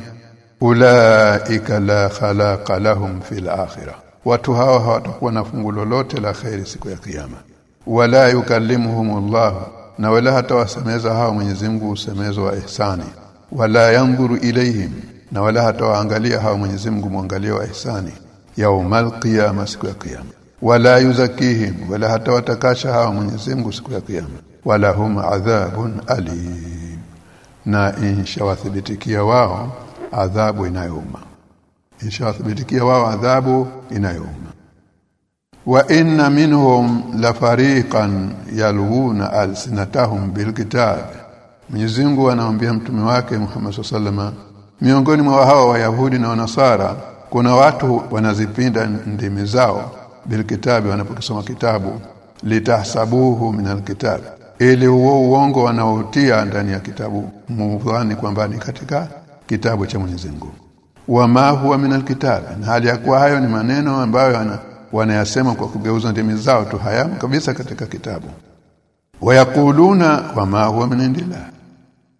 Ulaika la khalaqa lahum fil akhirah. Watu hawa hawatakuwa na fungu lolote la khairi siku ya kiyama. Wala yukallimuhumullah na wala hatawasemeza hao Mwenyezi Mungu usemezo wa ihsani. Wala yanzuru ilayhim na wala hatawaangalia hao Mwenyezi Mungu mwangalio wa ihsani yaumal qiyama siku ya kiyama. Wala yuzakihim wala hatawatakasha hao Mwenyezi Mungu siku ya kiyama. Wala hum adhabun alim na inshawathibitikia wao adhabu inayouma. Inshawathibitikia wao adhabu inayouma. Wa inna minhum la fariqan yalwuna alsinatahum bilkitab. Mwenyezi Mungu anamwambia mtume wake Muhammad sallallahu sallama miongoni mwa hao wayahudi na wanasara kuna watu wanazipinda ndimi zao bilkitabi wanapokisoma kitabu litahsabuhu min alkitab ili huo uongo wanaotia ndani ya kitabu mudhani kwamba ni katika kitabu cha Mwenyezi Mungu. Wama huwa min alkitab na hali ya kuwa hayo ni maneno ambayo wana, wanayasema kwa kugeuza ndimi zao tu haya kabisa katika kitabu. Wayakuluna wama huwa min indillah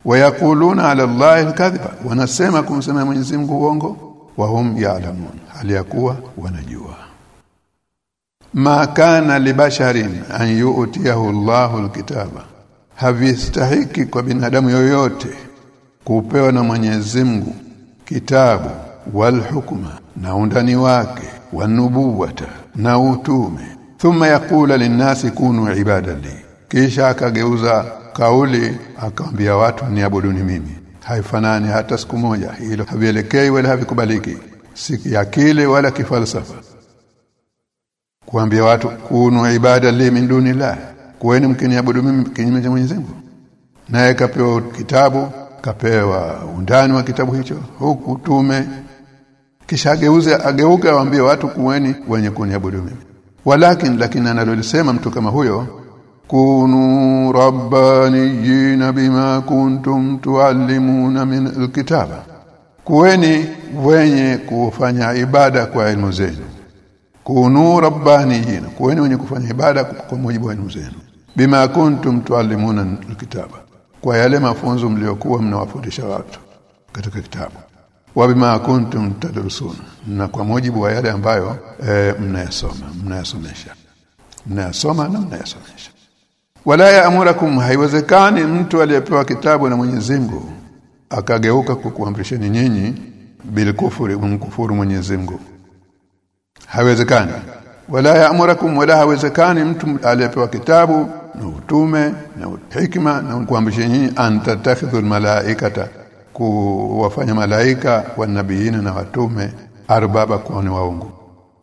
wayakuluna ala allahi alkadhiba. Wanasema kumsema Mwenyezi Mungu uongo wa hum ya'lamun. Hali ya kuwa wanajua. Ma kana libasharin an yu'tiyahu Allahu alkitaba. Havistahiki kwa binadamu yoyote kupewa na Mwenyezi Mungu kitabu wal hukma na undani wake wanubuwata na utume. Thumma yakula linnasi kunu ibadali kisha akageuza kauli akaambia watu niabuduni mimi. Haifanani hata siku moja. Hilo havielekei wala havikubaliki. Si akili wala kifalsafa. Kuambia watu kunu ibada li min dunillah. Kuweni mkiniabudu mimi kinyume cha Mwenyezi Mungu. Naye kapewa kitabu kapewa undani wa kitabu hicho. Huku tume kisha ageuze ageuke awaambie watu kuweni wenye kuniabudu mimi. Walakin lakini analolisema mtu kama huyo kunu rabbaniyina بما كنتم تعلمون min الكتاب kuweni wenye kufanya ibada kwa elimu zenu. Kunu كوني kuweni wenye kufanya ibada kwa mujibu wa elimu zenu. Bima kuntum tuallimuna alkitaba. Kwa yale mafunzo mliokuwa mnawafundisha watu katika kitabu. Wa bima kuntum tadrusun na kwa mujibu wa yale ambayo e, mnayasoma mnayasomesha. Mnayasoma na mnayasomesha wala yaamurakum haiwezekani mtu aliyepewa kitabu na Mwenyezi Mungu akageuka kukuamrisheni nyinyi bilkufuri kufuri mkufuru Mwenyezi Mungu. Haiwezekani. Wala yaamurakum wala haiwezekani mtu aliyepewa kitabu na utume na hikma na kuamrisheni nyinyi antatakhidhul malaikata kuwafanya malaika wanabiina na watume arbaba kwa ni waungu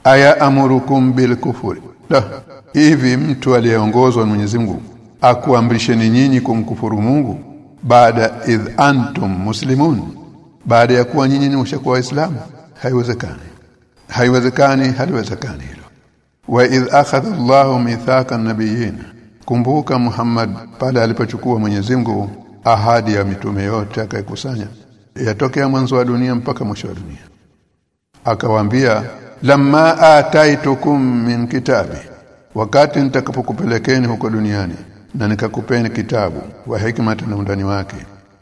aya amurukum bil kufuri. La hivi mtu aliyeongozwa na Mwenyezi Mungu akuamrisheni nyinyi kumkufuru Mungu? Baada idh antum muslimun. Baada ya kuwa nyinyi ni mshakuwa waislamu? Haiwezekani. Haiwezekani haliwezekani hilo. Wa idh akhadha Allahu mithaqa nabiyyin. Kumbuka Muhammad pale alipochukua Mwenyezi Mungu ahadi ya mitume yote akaikusanya yatokea mwanzo wa dunia mpaka mwisho wa dunia. Akawaambia lamma ataitukum min kitabi wakati nitakapokupelekeni huko duniani na nikakupeni kitabu wa hikma na undani wake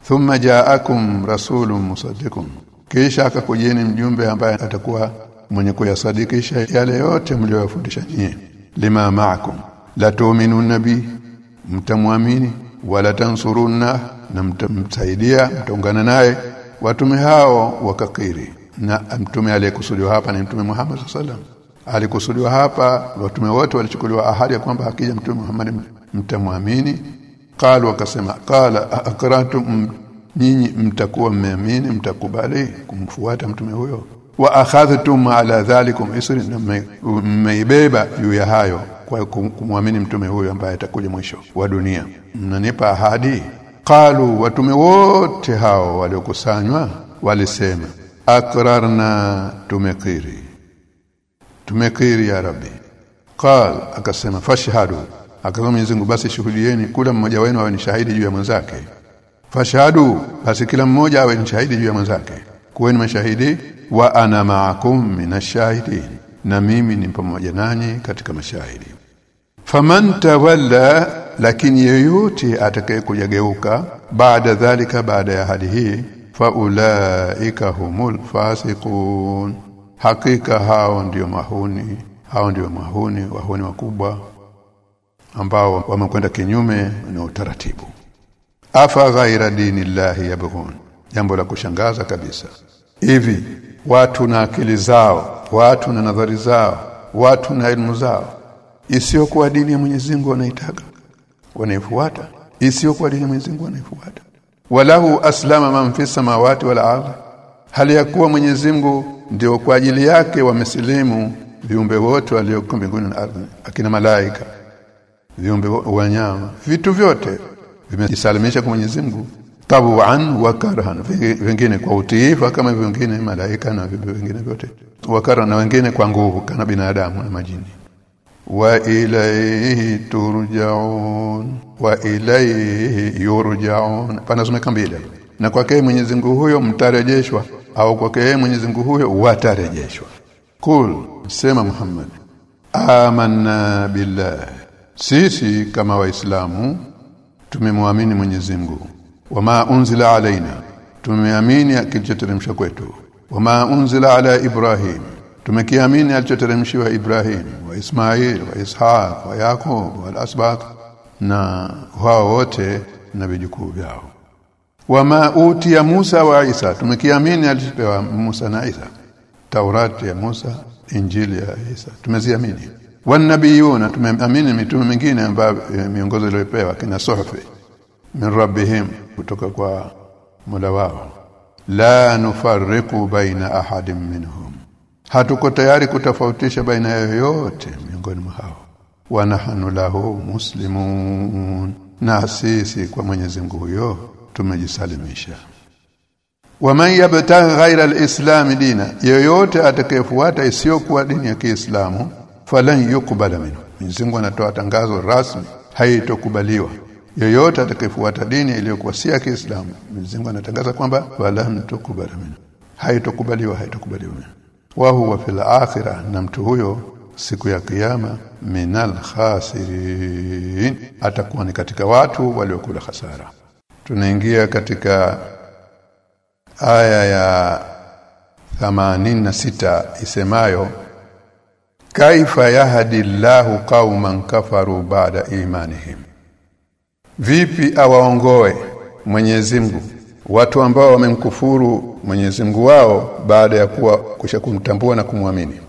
thumma jaakum rasulun musaddiqun. Kisha akakujeni mjumbe ambaye atakuwa mwenye kuyasadikisha yale yote mliyofundisha nyinyi lima ma'akum la tu'minu nabi mtamwamini wala tansurunna na mtamsaidia mtaungana naye. Watume hao wakakiri. Na mtume aliyekusudiwa hapa ni mtume Muhammad sallallahu alikusudiwa hapa watume wote walichukuliwa ahadi ya kwamba akija mtume Muhammad mtamwamini. Qalu wakasema qala akratum nyinyi mtakuwa mmeamini mtakubali kumfuata mtume huyo? Wa akhadhtum ala dhalikum isri mmeibeba juu ya hayo kwa kumwamini mtume huyo ambaye atakuja mwisho wa dunia. Mnanipa ahadi? Qalu watume wote hao waliokusanywa walisema akrarna tumekiri tumekiri ya rabbi. Qal akasema fashhadu. Akasema Mwenyezi Mungu basi shuhudieni kula mmoja wenu awe ni shahidi juu ya mwenzake. Fashhadu basi kila mmoja awe ni shahidi juu ya mwenzake. Kuweni mashahidi wa ana ma'akum minashahidin na mimi ni pamoja nanyi katika mashahidi. Faman tawalla lakini yeyote atakayekujageuka baada dhalika baada ya hali hii fa ulaika humul fasiqun hakika hao ndio mahuni hao ndio mahuni wahuni wakubwa ambao wamekwenda kinyume na utaratibu. Afa ghaira dini llahi yabghun. Jambo la kushangaza kabisa. Hivi watu na akili zao watu na nadhari zao watu na elimu zao isiyokuwa dini ya Mwenyezi Mungu wanaitaka wanaifuata. Isiyokuwa dini ya Mwenyezi Mungu wanaifuata. Walahu aslama man fi samawati wal ardh hali ya kuwa Mwenyezi Mungu ndio kwa ajili yake wamesilimu viumbe wote walioko mbinguni na ardhi akina malaika viumbe wanyama vitu vyote vimejisalimisha kwa Mwenyezi Mungu tabwan wa karhan wengine kwa utiifu kama vingine malaika na viumbe vingine vyote wakara na wengine kwa nguvu kana binadamu na majini. Wa ilayhi turjaun wa ilayhi yurjaun. Panasomeka mbili. Na kwake Mwenyezi Mungu huyo mtarejeshwa au kwake Mwenyezi Mungu huyo watarejeshwa. Kul sema Muhammad amanna billah sisi kama waislamu tumemwamini Mwenyezi Mungu. Wama unzila alaina tumeamini kilichoteremshwa kwetu. Wama unzila ala ibrahim tumekiamini alichoteremshiwa Ibrahim wa Ismail wa Ishaq wa Yaqub wa asbaq na wao wote na vijukuu vyao wama utiya Musa wa Isa. Tumekiamini alichopewa Musa na Isa. Taurati ya Musa Injili ya Isa. Tumeziamini. Wanabiyuna tumeamini mitume mingine ambayo miongozo iliyopewa kina suhufi min rabbihim kutoka kwa Mola wao. La nufarriqu baina ahadin minhum. Hatuko tayari kutofautisha baina yoyote miongoni mwa hao. Wa nahnu lahu muslimun. Na sisi kwa Mwenyezi Mungu huyo tumejisalimisha waman yabtaghi ghaira alislam dina yoyote atakayefuata isiyokuwa dini ya Kiislamu falan yukbala minhu. Mwenyezi anatoa tangazo rasmi haitokubaliwa. Yoyote atakayefuata dini iliyokuwa si ya Kiislamu Mwenyezi anatangaza kwamba falan tukubala minhu. Haitokubaliwa haitokubaliwa wa huwa fil akhirah na mtu huyo siku ya kiyama minal khasirin. Atakuwa ni katika watu waliokula hasara tunaingia katika aya ya 86 isemayo kaifa yahdi Allahu qauman kafaru ba'da imanihim. Vipi awaongoe Mwenyezi Mungu? Watu ambao wamemkufuru Mwenyezi Mungu wao baada ya kuwa kusha kumtambua na kumwamini.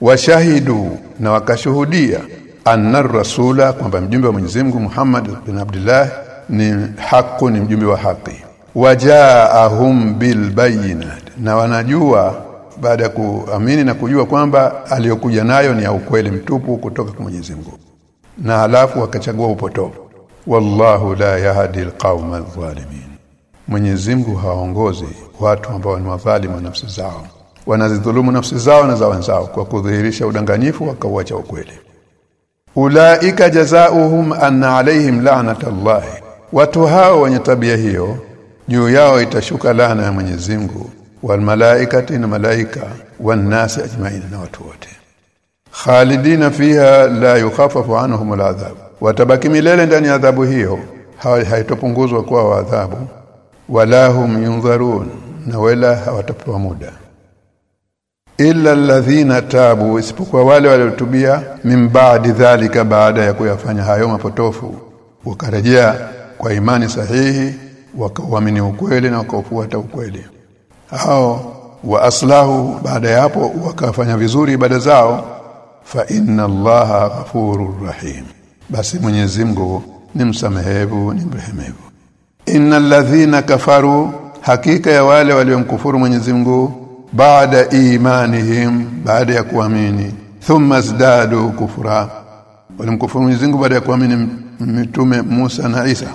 Washahidu na wakashuhudia anna rasula kwamba mjumbe wa Mwenyezi Mungu Muhammad bin Abdullah ni haku ni mjumbe wa haki. Wajaahum bil bayinat na wanajua baada ya kuamini na kujua kwamba aliyokuja nayo ni ya ukweli mtupu kutoka kwa Mwenyezi Mungu. Na halafu wakachagua upotofu wallahu la yahdi alqauma adh-dhalimin. Mwenyezi Mungu haongozi watu ambao ni wadhalimu wa nafsi zao. Wanazidhulumu nafsi zao na za wenzao kwa kudhihirisha udanganyifu wakauacha ukweli. Ulaika jazaohum anna alaihim la'natullahi watu hao wenye tabia hiyo juu yao itashuka laana ya Mwenyezi Mungu wal malaikati na malaika wan nasi ajma'in na watu wote. Khalidina fiha la yukhafafu anhum al'adhab watabaki milele ndani ya adhabu hiyo haitopunguzwa kwa adhabu wala hum yunzarun na wala hawatapewa muda. Illa alladhina tabu isipokuwa wale waliotubia min ba'di dhalika baada ya kuyafanya hayo mapotofu wakarejea kwa imani sahihi wakauamini ukweli na wakaufuata ukweli. Hao wa aslahu baada ya hapo wakafanya vizuri ibada zao. Fa inna allaha ghafurur rahim. Basi Mwenyezi Mungu ni msamehevu ni mrehemevu innal ladhina kafaru hakika ya wale waliomkufuru Mwenyezi Mungu baada imanihim baada ya kuamini. Thumma zdadu kufra. Walimkufuru Mwenyezi Mungu baada ya kuamini mitume Musa na Isa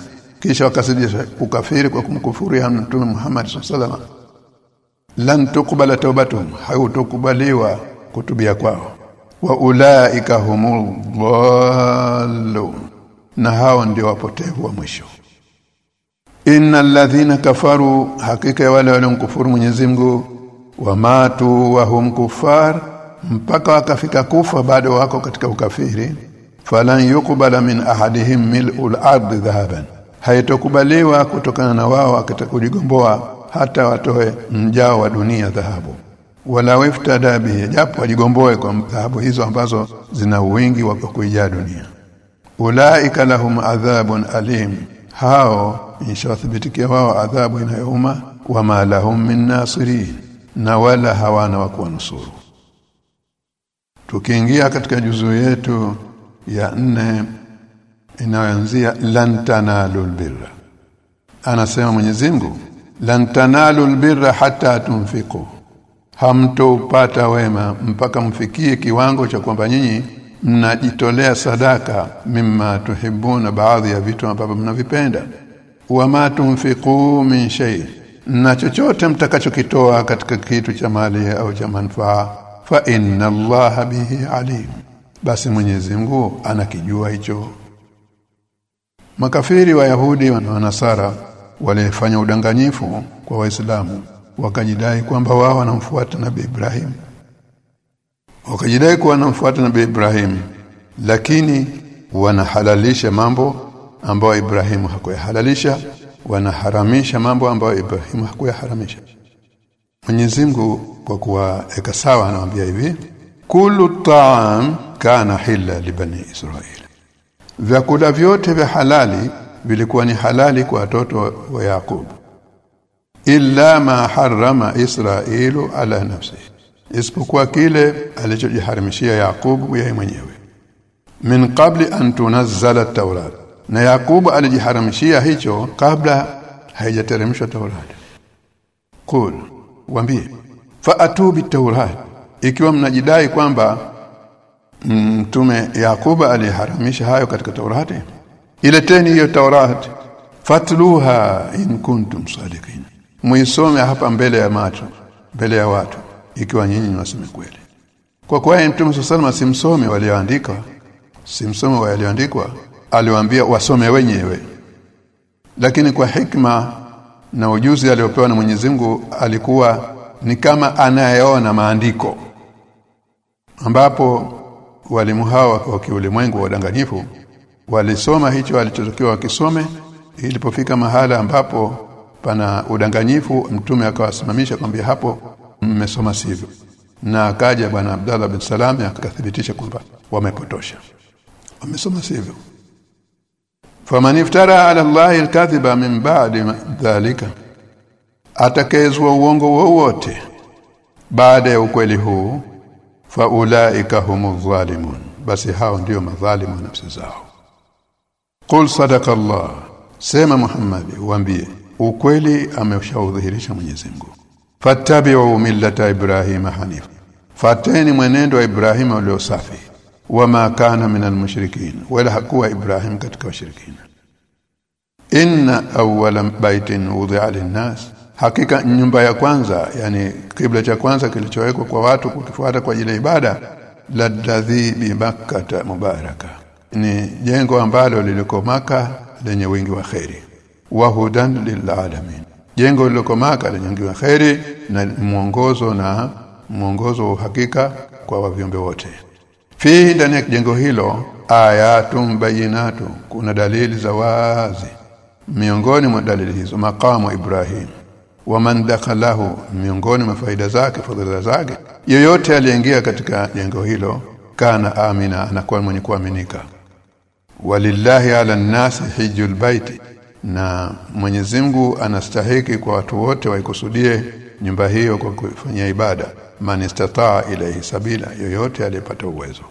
kisha wakazidisha ukafiri kwa kumkufuru mtume Muhammad sallallahu lan tuqbala tawbatuhum hautokubaliwa kutubia kwao. Wa ulaika humul dhallun na hao ndio wapotevu wa mwisho. Innal ladhina kafaru hakika wale waliomkufuru Mwenyezi Mungu wamatu wa hum kufar mpaka wakafika kufa bado wako katika ukafiri. Falan yukbala min ahadihim mil'ul ard dhahaban haitokubaliwa kutokana na wao akatakujigomboa hata watoe mjao wa dunia dhahabu. Wala wiftada bihi japo wajigomboe kwa dhahabu hizo ambazo zina wingi wa kuijaa dunia. Ulaika lahum adhabun alim hao inshawathibitikia wao adhabu inayouma wama lahum min nasiri na wala hawana wa kuwanusuru. Tukiingia katika juzuu yetu ya nne inayoanzia lan tanalul birra. Anasema Mwenyezi Mungu lan tanalul birra hatta tunfiqu. Hamtopata wema mpaka mfikie kiwango cha kwamba nyinyi mnajitolea sadaka mimma tuhibuna baadhi ya vitu ambavyo mnavipenda. Wama tunfiqu min shay na chochote mtakachokitoa katika kitu cha mali au cha manufaa fa inna allaha bihi alim. Basi Mwenyezi Mungu anakijua hicho makafiri wa Yahudi na Wanasara walifanya udanganyifu kwa Waislamu wakajidai kwamba wao wanamfuata Nabii Ibrahim. Wakajidai kuwa wanamfuata Nabii Ibrahim lakini wanahalalisha mambo ambayo Ibrahimu hakuyahalalisha wanaharamisha mambo ambayo Ibrahimu hakuyaharamisha. Mwenyezi Mungu kwa kuwaweka sawa anawaambia hivi kullu ta'am kana hilla li bani Israil vyakula vyote vya halali vilikuwa ni halali kwa watoto wa Yakub illa ma harrama Israilu ala nafsi. Isipokuwa kile alichojiharimishia Yakub yeye mwenyewe. Min qabli an tunazzala at-taurat na Yakub alijiharamishia hicho kabla haijateremshwa Taurat. Qul waambie fa atubi taurat. Ikiwa mnajidai kwamba mtume Yakuba aliharamisha hayo katika Taurati. Ileteni hiyo Taurati. Fatluha in kuntum sadiqin. Muisome hapa mbele ya macho mbele ya watu ikiwa nyinyi mnasema kweli. Kwa kuwa mtume sallallahu simsome walioandika simsome walioandikwa aliwaambia wasome wenyewe. Lakini kwa hikma na ujuzi aliopewa na Mwenyezi Mungu alikuwa ni kama anayeona maandiko. Ambapo walimu hawa kwa kiulimwengu wa udanganyifu walisoma hicho alichotakiwa wakisome ilipofika mahala ambapo pana udanganyifu mtume akawasimamisha kwambia hapo mmesoma sivyo. Na akaja bwana Abdallah bin Salam akathibitisha kwamba wamepotosha. Wamesoma sivyo. Faman iftara ala allahi alkathiba min ba'di dhalika atakezwa uongo wowote baada ya ukweli huu faulaika humu zalimun. Basi hao ndio madhalimu nafsi zao. Qul sadaka allah sema muhammad uambie ukweli ameshaudhihirisha Mwenyezi Mungu. Fattabi'u millata ibrahima hanifa. Fateni mwenendo wa Ibrahima ulio safi. Wama kana minal mushrikin. Wala hakuwa Ibrahim katika washirikina. Inna awwala baitin wudi'a lin-nas hakika nyumba ya kwanza yani kibla cha kwanza kilichowekwa kwa watu kukifuata kwa ajili ya ibada ladhi bi makkah mubaraka. Ni jengo ambalo liliko maka lenye wingi wa khairi wa hudan lilalamin jengo liliko maka lenye wingi wa khairi na mwongozo na mwongozo wa uhakika kwa viumbe wote. Fi ndani ya jengo hilo ayatun bayinatu. Kuna dalili za wazi. Miongoni mwa dalili hizo maqamu Ibrahim waman dakhalahu miongoni mwa faida zake fadhila zake. Yoyote aliyeingia katika jengo hilo kana amina anakuwa mwenye kuaminika. Walillahi ala nasi hijjul baiti na Mwenyezi Mungu anastahiki kwa watu wote waikusudie nyumba hiyo kwa kufanyia ibada. Man istataa ilayhi sabila yoyote aliyepata uwezo.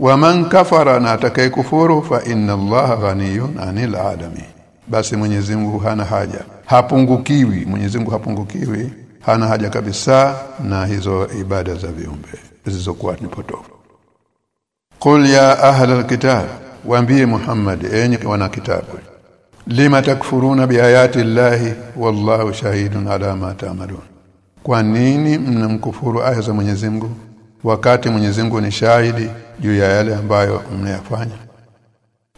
Wa man kafara na atakayekufuru fa inna allaha ghaniyun anil alamin basi Mwenyezi Mungu hana haja. Hapungukiwi. Mwenyezi Mungu hapungukiwi. Hana haja kabisa na hizo ibada za viumbe zilizokuwa ni potofu. Qul ya ahla alkitab waambie Muhammad enyi wana kitabu lima takfuruna biayati llahi wallahu shahidun ala ma ta'malun. Kwa nini mnamkufuru aya za Mwenyezi Mungu? Wakati Mwenyezi Mungu ni shahidi juu ya yale ambayo mnayafanya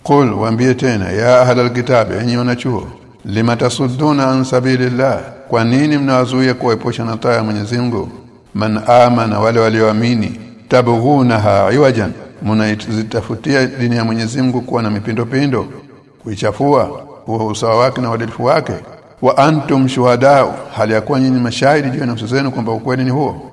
Qul waambie tena ya ahla alkitab enyi wanachuo lima tasudduna an sabilillah kwa nini mnawazuia kuepusha na taa ya Mwenyezi Mungu man amana wale walioamini tabghunaha iwajan mnazitafutia dini ya Mwenyezi Mungu kuwa na mipindo pindo kuichafua huo usawa wake na wadilifu wake wa antum shuhadao hali ya kuwa nyinyi mashahidi juu ya nafsi zenu kwamba ukweli ni huo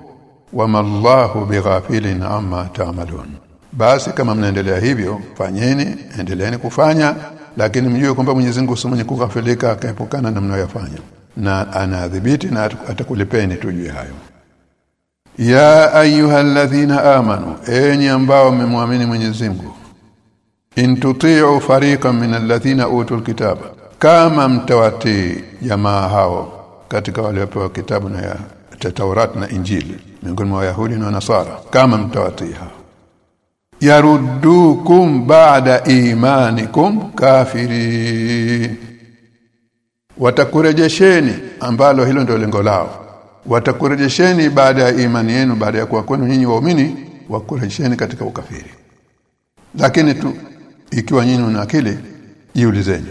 wa mallahu bighafilin amma ta'malun basi kama mnaendelea hivyo fanyeni endeleeni kufanya lakini mjue kwamba Mwenyezi Mungu si mwenye kughafilika akaepukana na mnayoyafanya. Na anaadhibiti na atakulipeni tujue hayo. Ya ayyuhalladhina amanu enyi ambao mmemwamini Mwenyezi Mungu in tuti'u fariqan min alladhina utul kitaba kama mtawati jamaa hao katika waliopewa kitabu na ya Taurat na Injili miongoni mwa Wayahudi na Nasara kama mtawatii hao yaruddukum ba'da imanikum kafiri watakurejesheni ambalo hilo ndio lengo lao. Watakurejesheni baada ya imani yenu baada ya kuwa kwenu nyinyi waumini wakurejesheni katika ukafiri. Lakini tu ikiwa nyinyi una akili jiulizeni.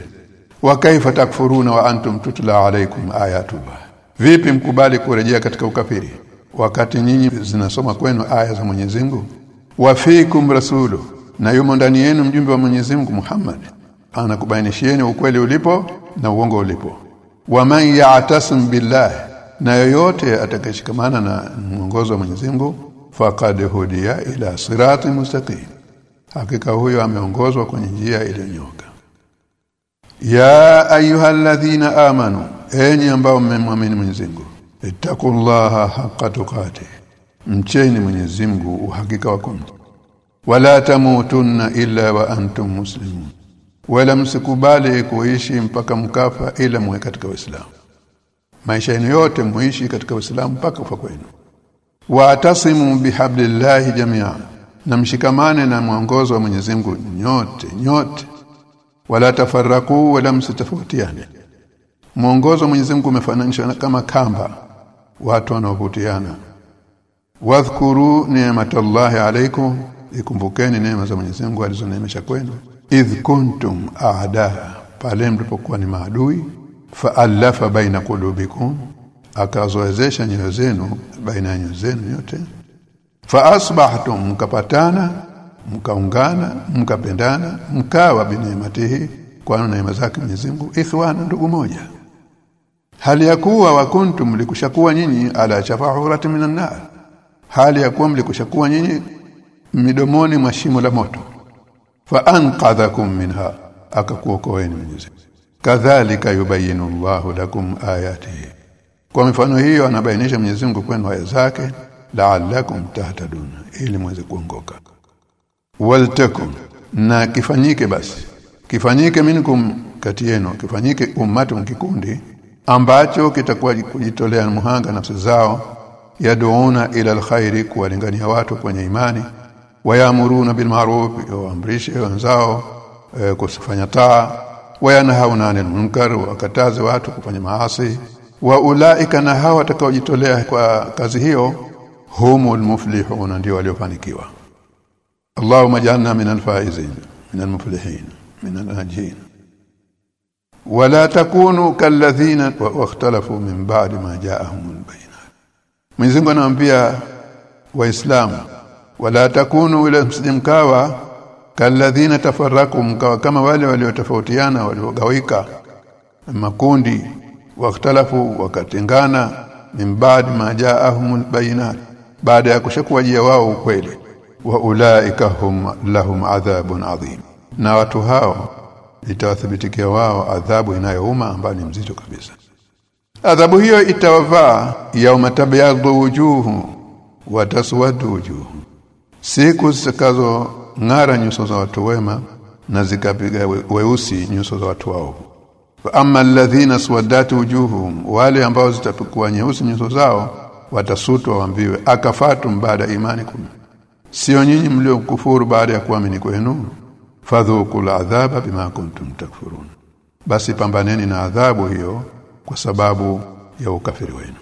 Wa kaifa takfuruna wa antum tutla alaykum ayatullah vipi mkubali kurejea katika ukafiri? Wakati nyinyi zinasoma kwenu aya za Mwenyezi Mungu wafikum rasulu na yumo ndani yenu mjumbe wa Mwenyezi Mungu Muhammad. Anakubainishieni ukweli ulipo na uongo ulipo. Wa man ya'tasim billah na yoyote atakayeshikamana na mwongozo wa Mwenyezi Mungu faqad hudiya ila sirati mustaqim. Hakika huyo ameongozwa kwenye njia iliyonyoka. Ya ayyuhalladhina amanu enyi ambao mmemwamini Mwenyezi Mungu ittaqullaha haqqa tuqati mcheni Mwenyezi Mungu uhakika wako wala tamutunna illa wa antum muslimun. Wala msikubali kuishi mpaka mkafa ila muwe katika Uislamu. Maisha yenu yote muishi katika Uislamu mpaka ufa kwenu. Watasimu bihablillahi jamia na mshikamane na mwongozo wa Mwenyezi Mungu nyote nyote. Wala tafarraku wala msitofautiane mwongozo wa Mwenyezi Mungu umefananishwa kama kamba. Watu wanaovutiana wadhkuru ni'matallahi alaykum. Ikumbukeni neema za Mwenyezi Mungu alizoneemesha kwenu. Idh kuntum a'daa pale mlipokuwa ni maadui fa'alafa baina qulubikum akazoezesha nyoyo zenu baina ya nyoyo zenu yote faasbahtum mkapatana mkaungana mkapendana mkawa binematihi kwa neema zake Mwenyezi Mungu ikhwana ndugu moja. Hali ya kuwa wakuntum likushakuwa nyinyi ala shafahurati minan nar hali ya kuwa mlikushakuwa nyinyi midomoni mwa shimo la moto. Fa anqadhakum minha akakuokoeni Mwenyezi kadhalika yubayinu Allahu lakum ayatihi. Kwa mifano hiyo anabainisha Mwenyezi Mungu kwenu aya zake la'allakum tahtadun ili mweze kuongoka. Waltakum na kifanyike basi. Kifanyike minkum kati yenu kifanyike ummatun kikundi ambacho kitakuwa kujitolea muhanga nafsi zao yaduuna ila alkhairi kuwalingania watu kwenye imani wayamuruna bil ma'ruf waamrishe wenzao e, kusifanya taa wayanhauna 'anil munkar wakataza watu kufanya maasi. Wa ulaika na hawa watakaojitolea kwa kazi hiyo humul muflihuna ndio waliofanikiwa. Allahumma ja'alna minal faizin minal muflihin minal najin wala takunu kalladhina wakhtalafu min ba'di ma ja'ahum bayinat Mwenyezi Mungu anawaambia waislamu wala takunu ila msijimkawa kalladhina tafarraku mkawa kama wale waliotofautiana waliogawika. Makundi wakhtalafu wakatengana min ba'di ma ja'ahumul bayinat baada ya kushakuwajia wao ukweli. Wa ulaika hum lahum adhabun adhim. Na watu hao itawathibitikia wao adhabu inayouma ambayo ni mzito kabisa adhabu hiyo itawavaa yauma tabyadhu wujuhu wa taswadu wujuhu. Siku zitakazo ng'ara nyuso za watu wema na zikapiga weusi nyuso za watu wao amma alladhina swaddat wujuhum wale ambao zitapikwa nyeusi nyuso zao watasutwa waambiwe akafatum baada imani kum sio nyinyi mliokufuru baada ya kuamini kwenu? Fadhuqul adhaba bima kuntum takfurun. Basi pambaneni na adhabu hiyo kwa sababu ya ukafiri wenu.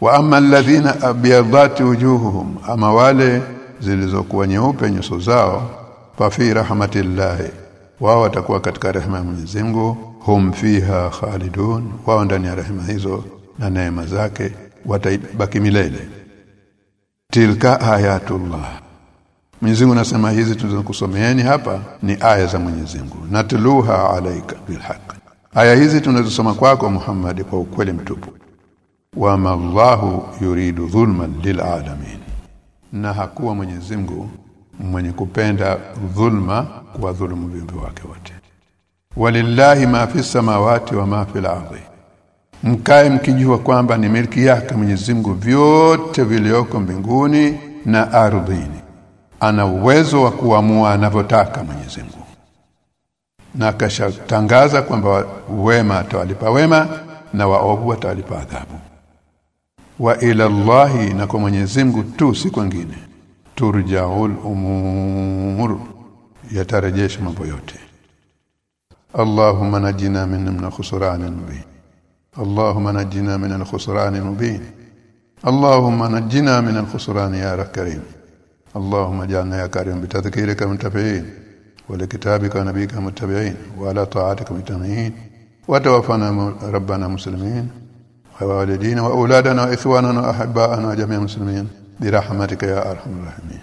Wa amma alladhina abyadat wujuhuhum ama wale zilizokuwa nyeupe nyuso zao fa fi rahmatillahi wao watakuwa katika rehema ya Mwenyezi Mungu hum fiha khalidun wao ndani ya rehema hizo na neema zake wataibaki milele. Tilka ayatullah. Mwenyezi Mungu anasema hizi tulizokusomeeni hapa ni aya za Mwenyezi Mungu. Natluha alaika bilhaq aya hizi tunazosoma kwako Muhammad kwa ukweli mtupu. Wa mallahu yuridu dhulman lilalamin na hakuwa Mwenyezi Mungu mwenye kupenda dhulma kwa dhulumu viumbe wake wote. Walillahi ma fi samawati wa ma fil ardi. Mkae mkijua kwamba ni milki yake Mwenyezi Mungu vyote vilioko mbinguni na ardhini. Ana uwezo wa kuamua anavyotaka Mwenyezi Mungu na akashatangaza kwamba wema atawalipa wema na waovu atawalipa adhabu wa ila Allahi na kwa Mwenyezi Mungu tu si kwingine turjaul umur yatarejesha mambo yote Allahumma najina min min khusran mubin Allahumma najina min al-khusran mubin Allahumma najina min al-khusran ya karim اللهم اجعلنا يا كريم بتذكيرك منتفعين ولكتابك ونبيك متبعين وعلى طاعتك متمعين وتوفنا ربنا مسلمين ووالدينا وأولادنا وإخواننا وأحباءنا جميع المسلمين برحمتك يا أرحم الراحمين.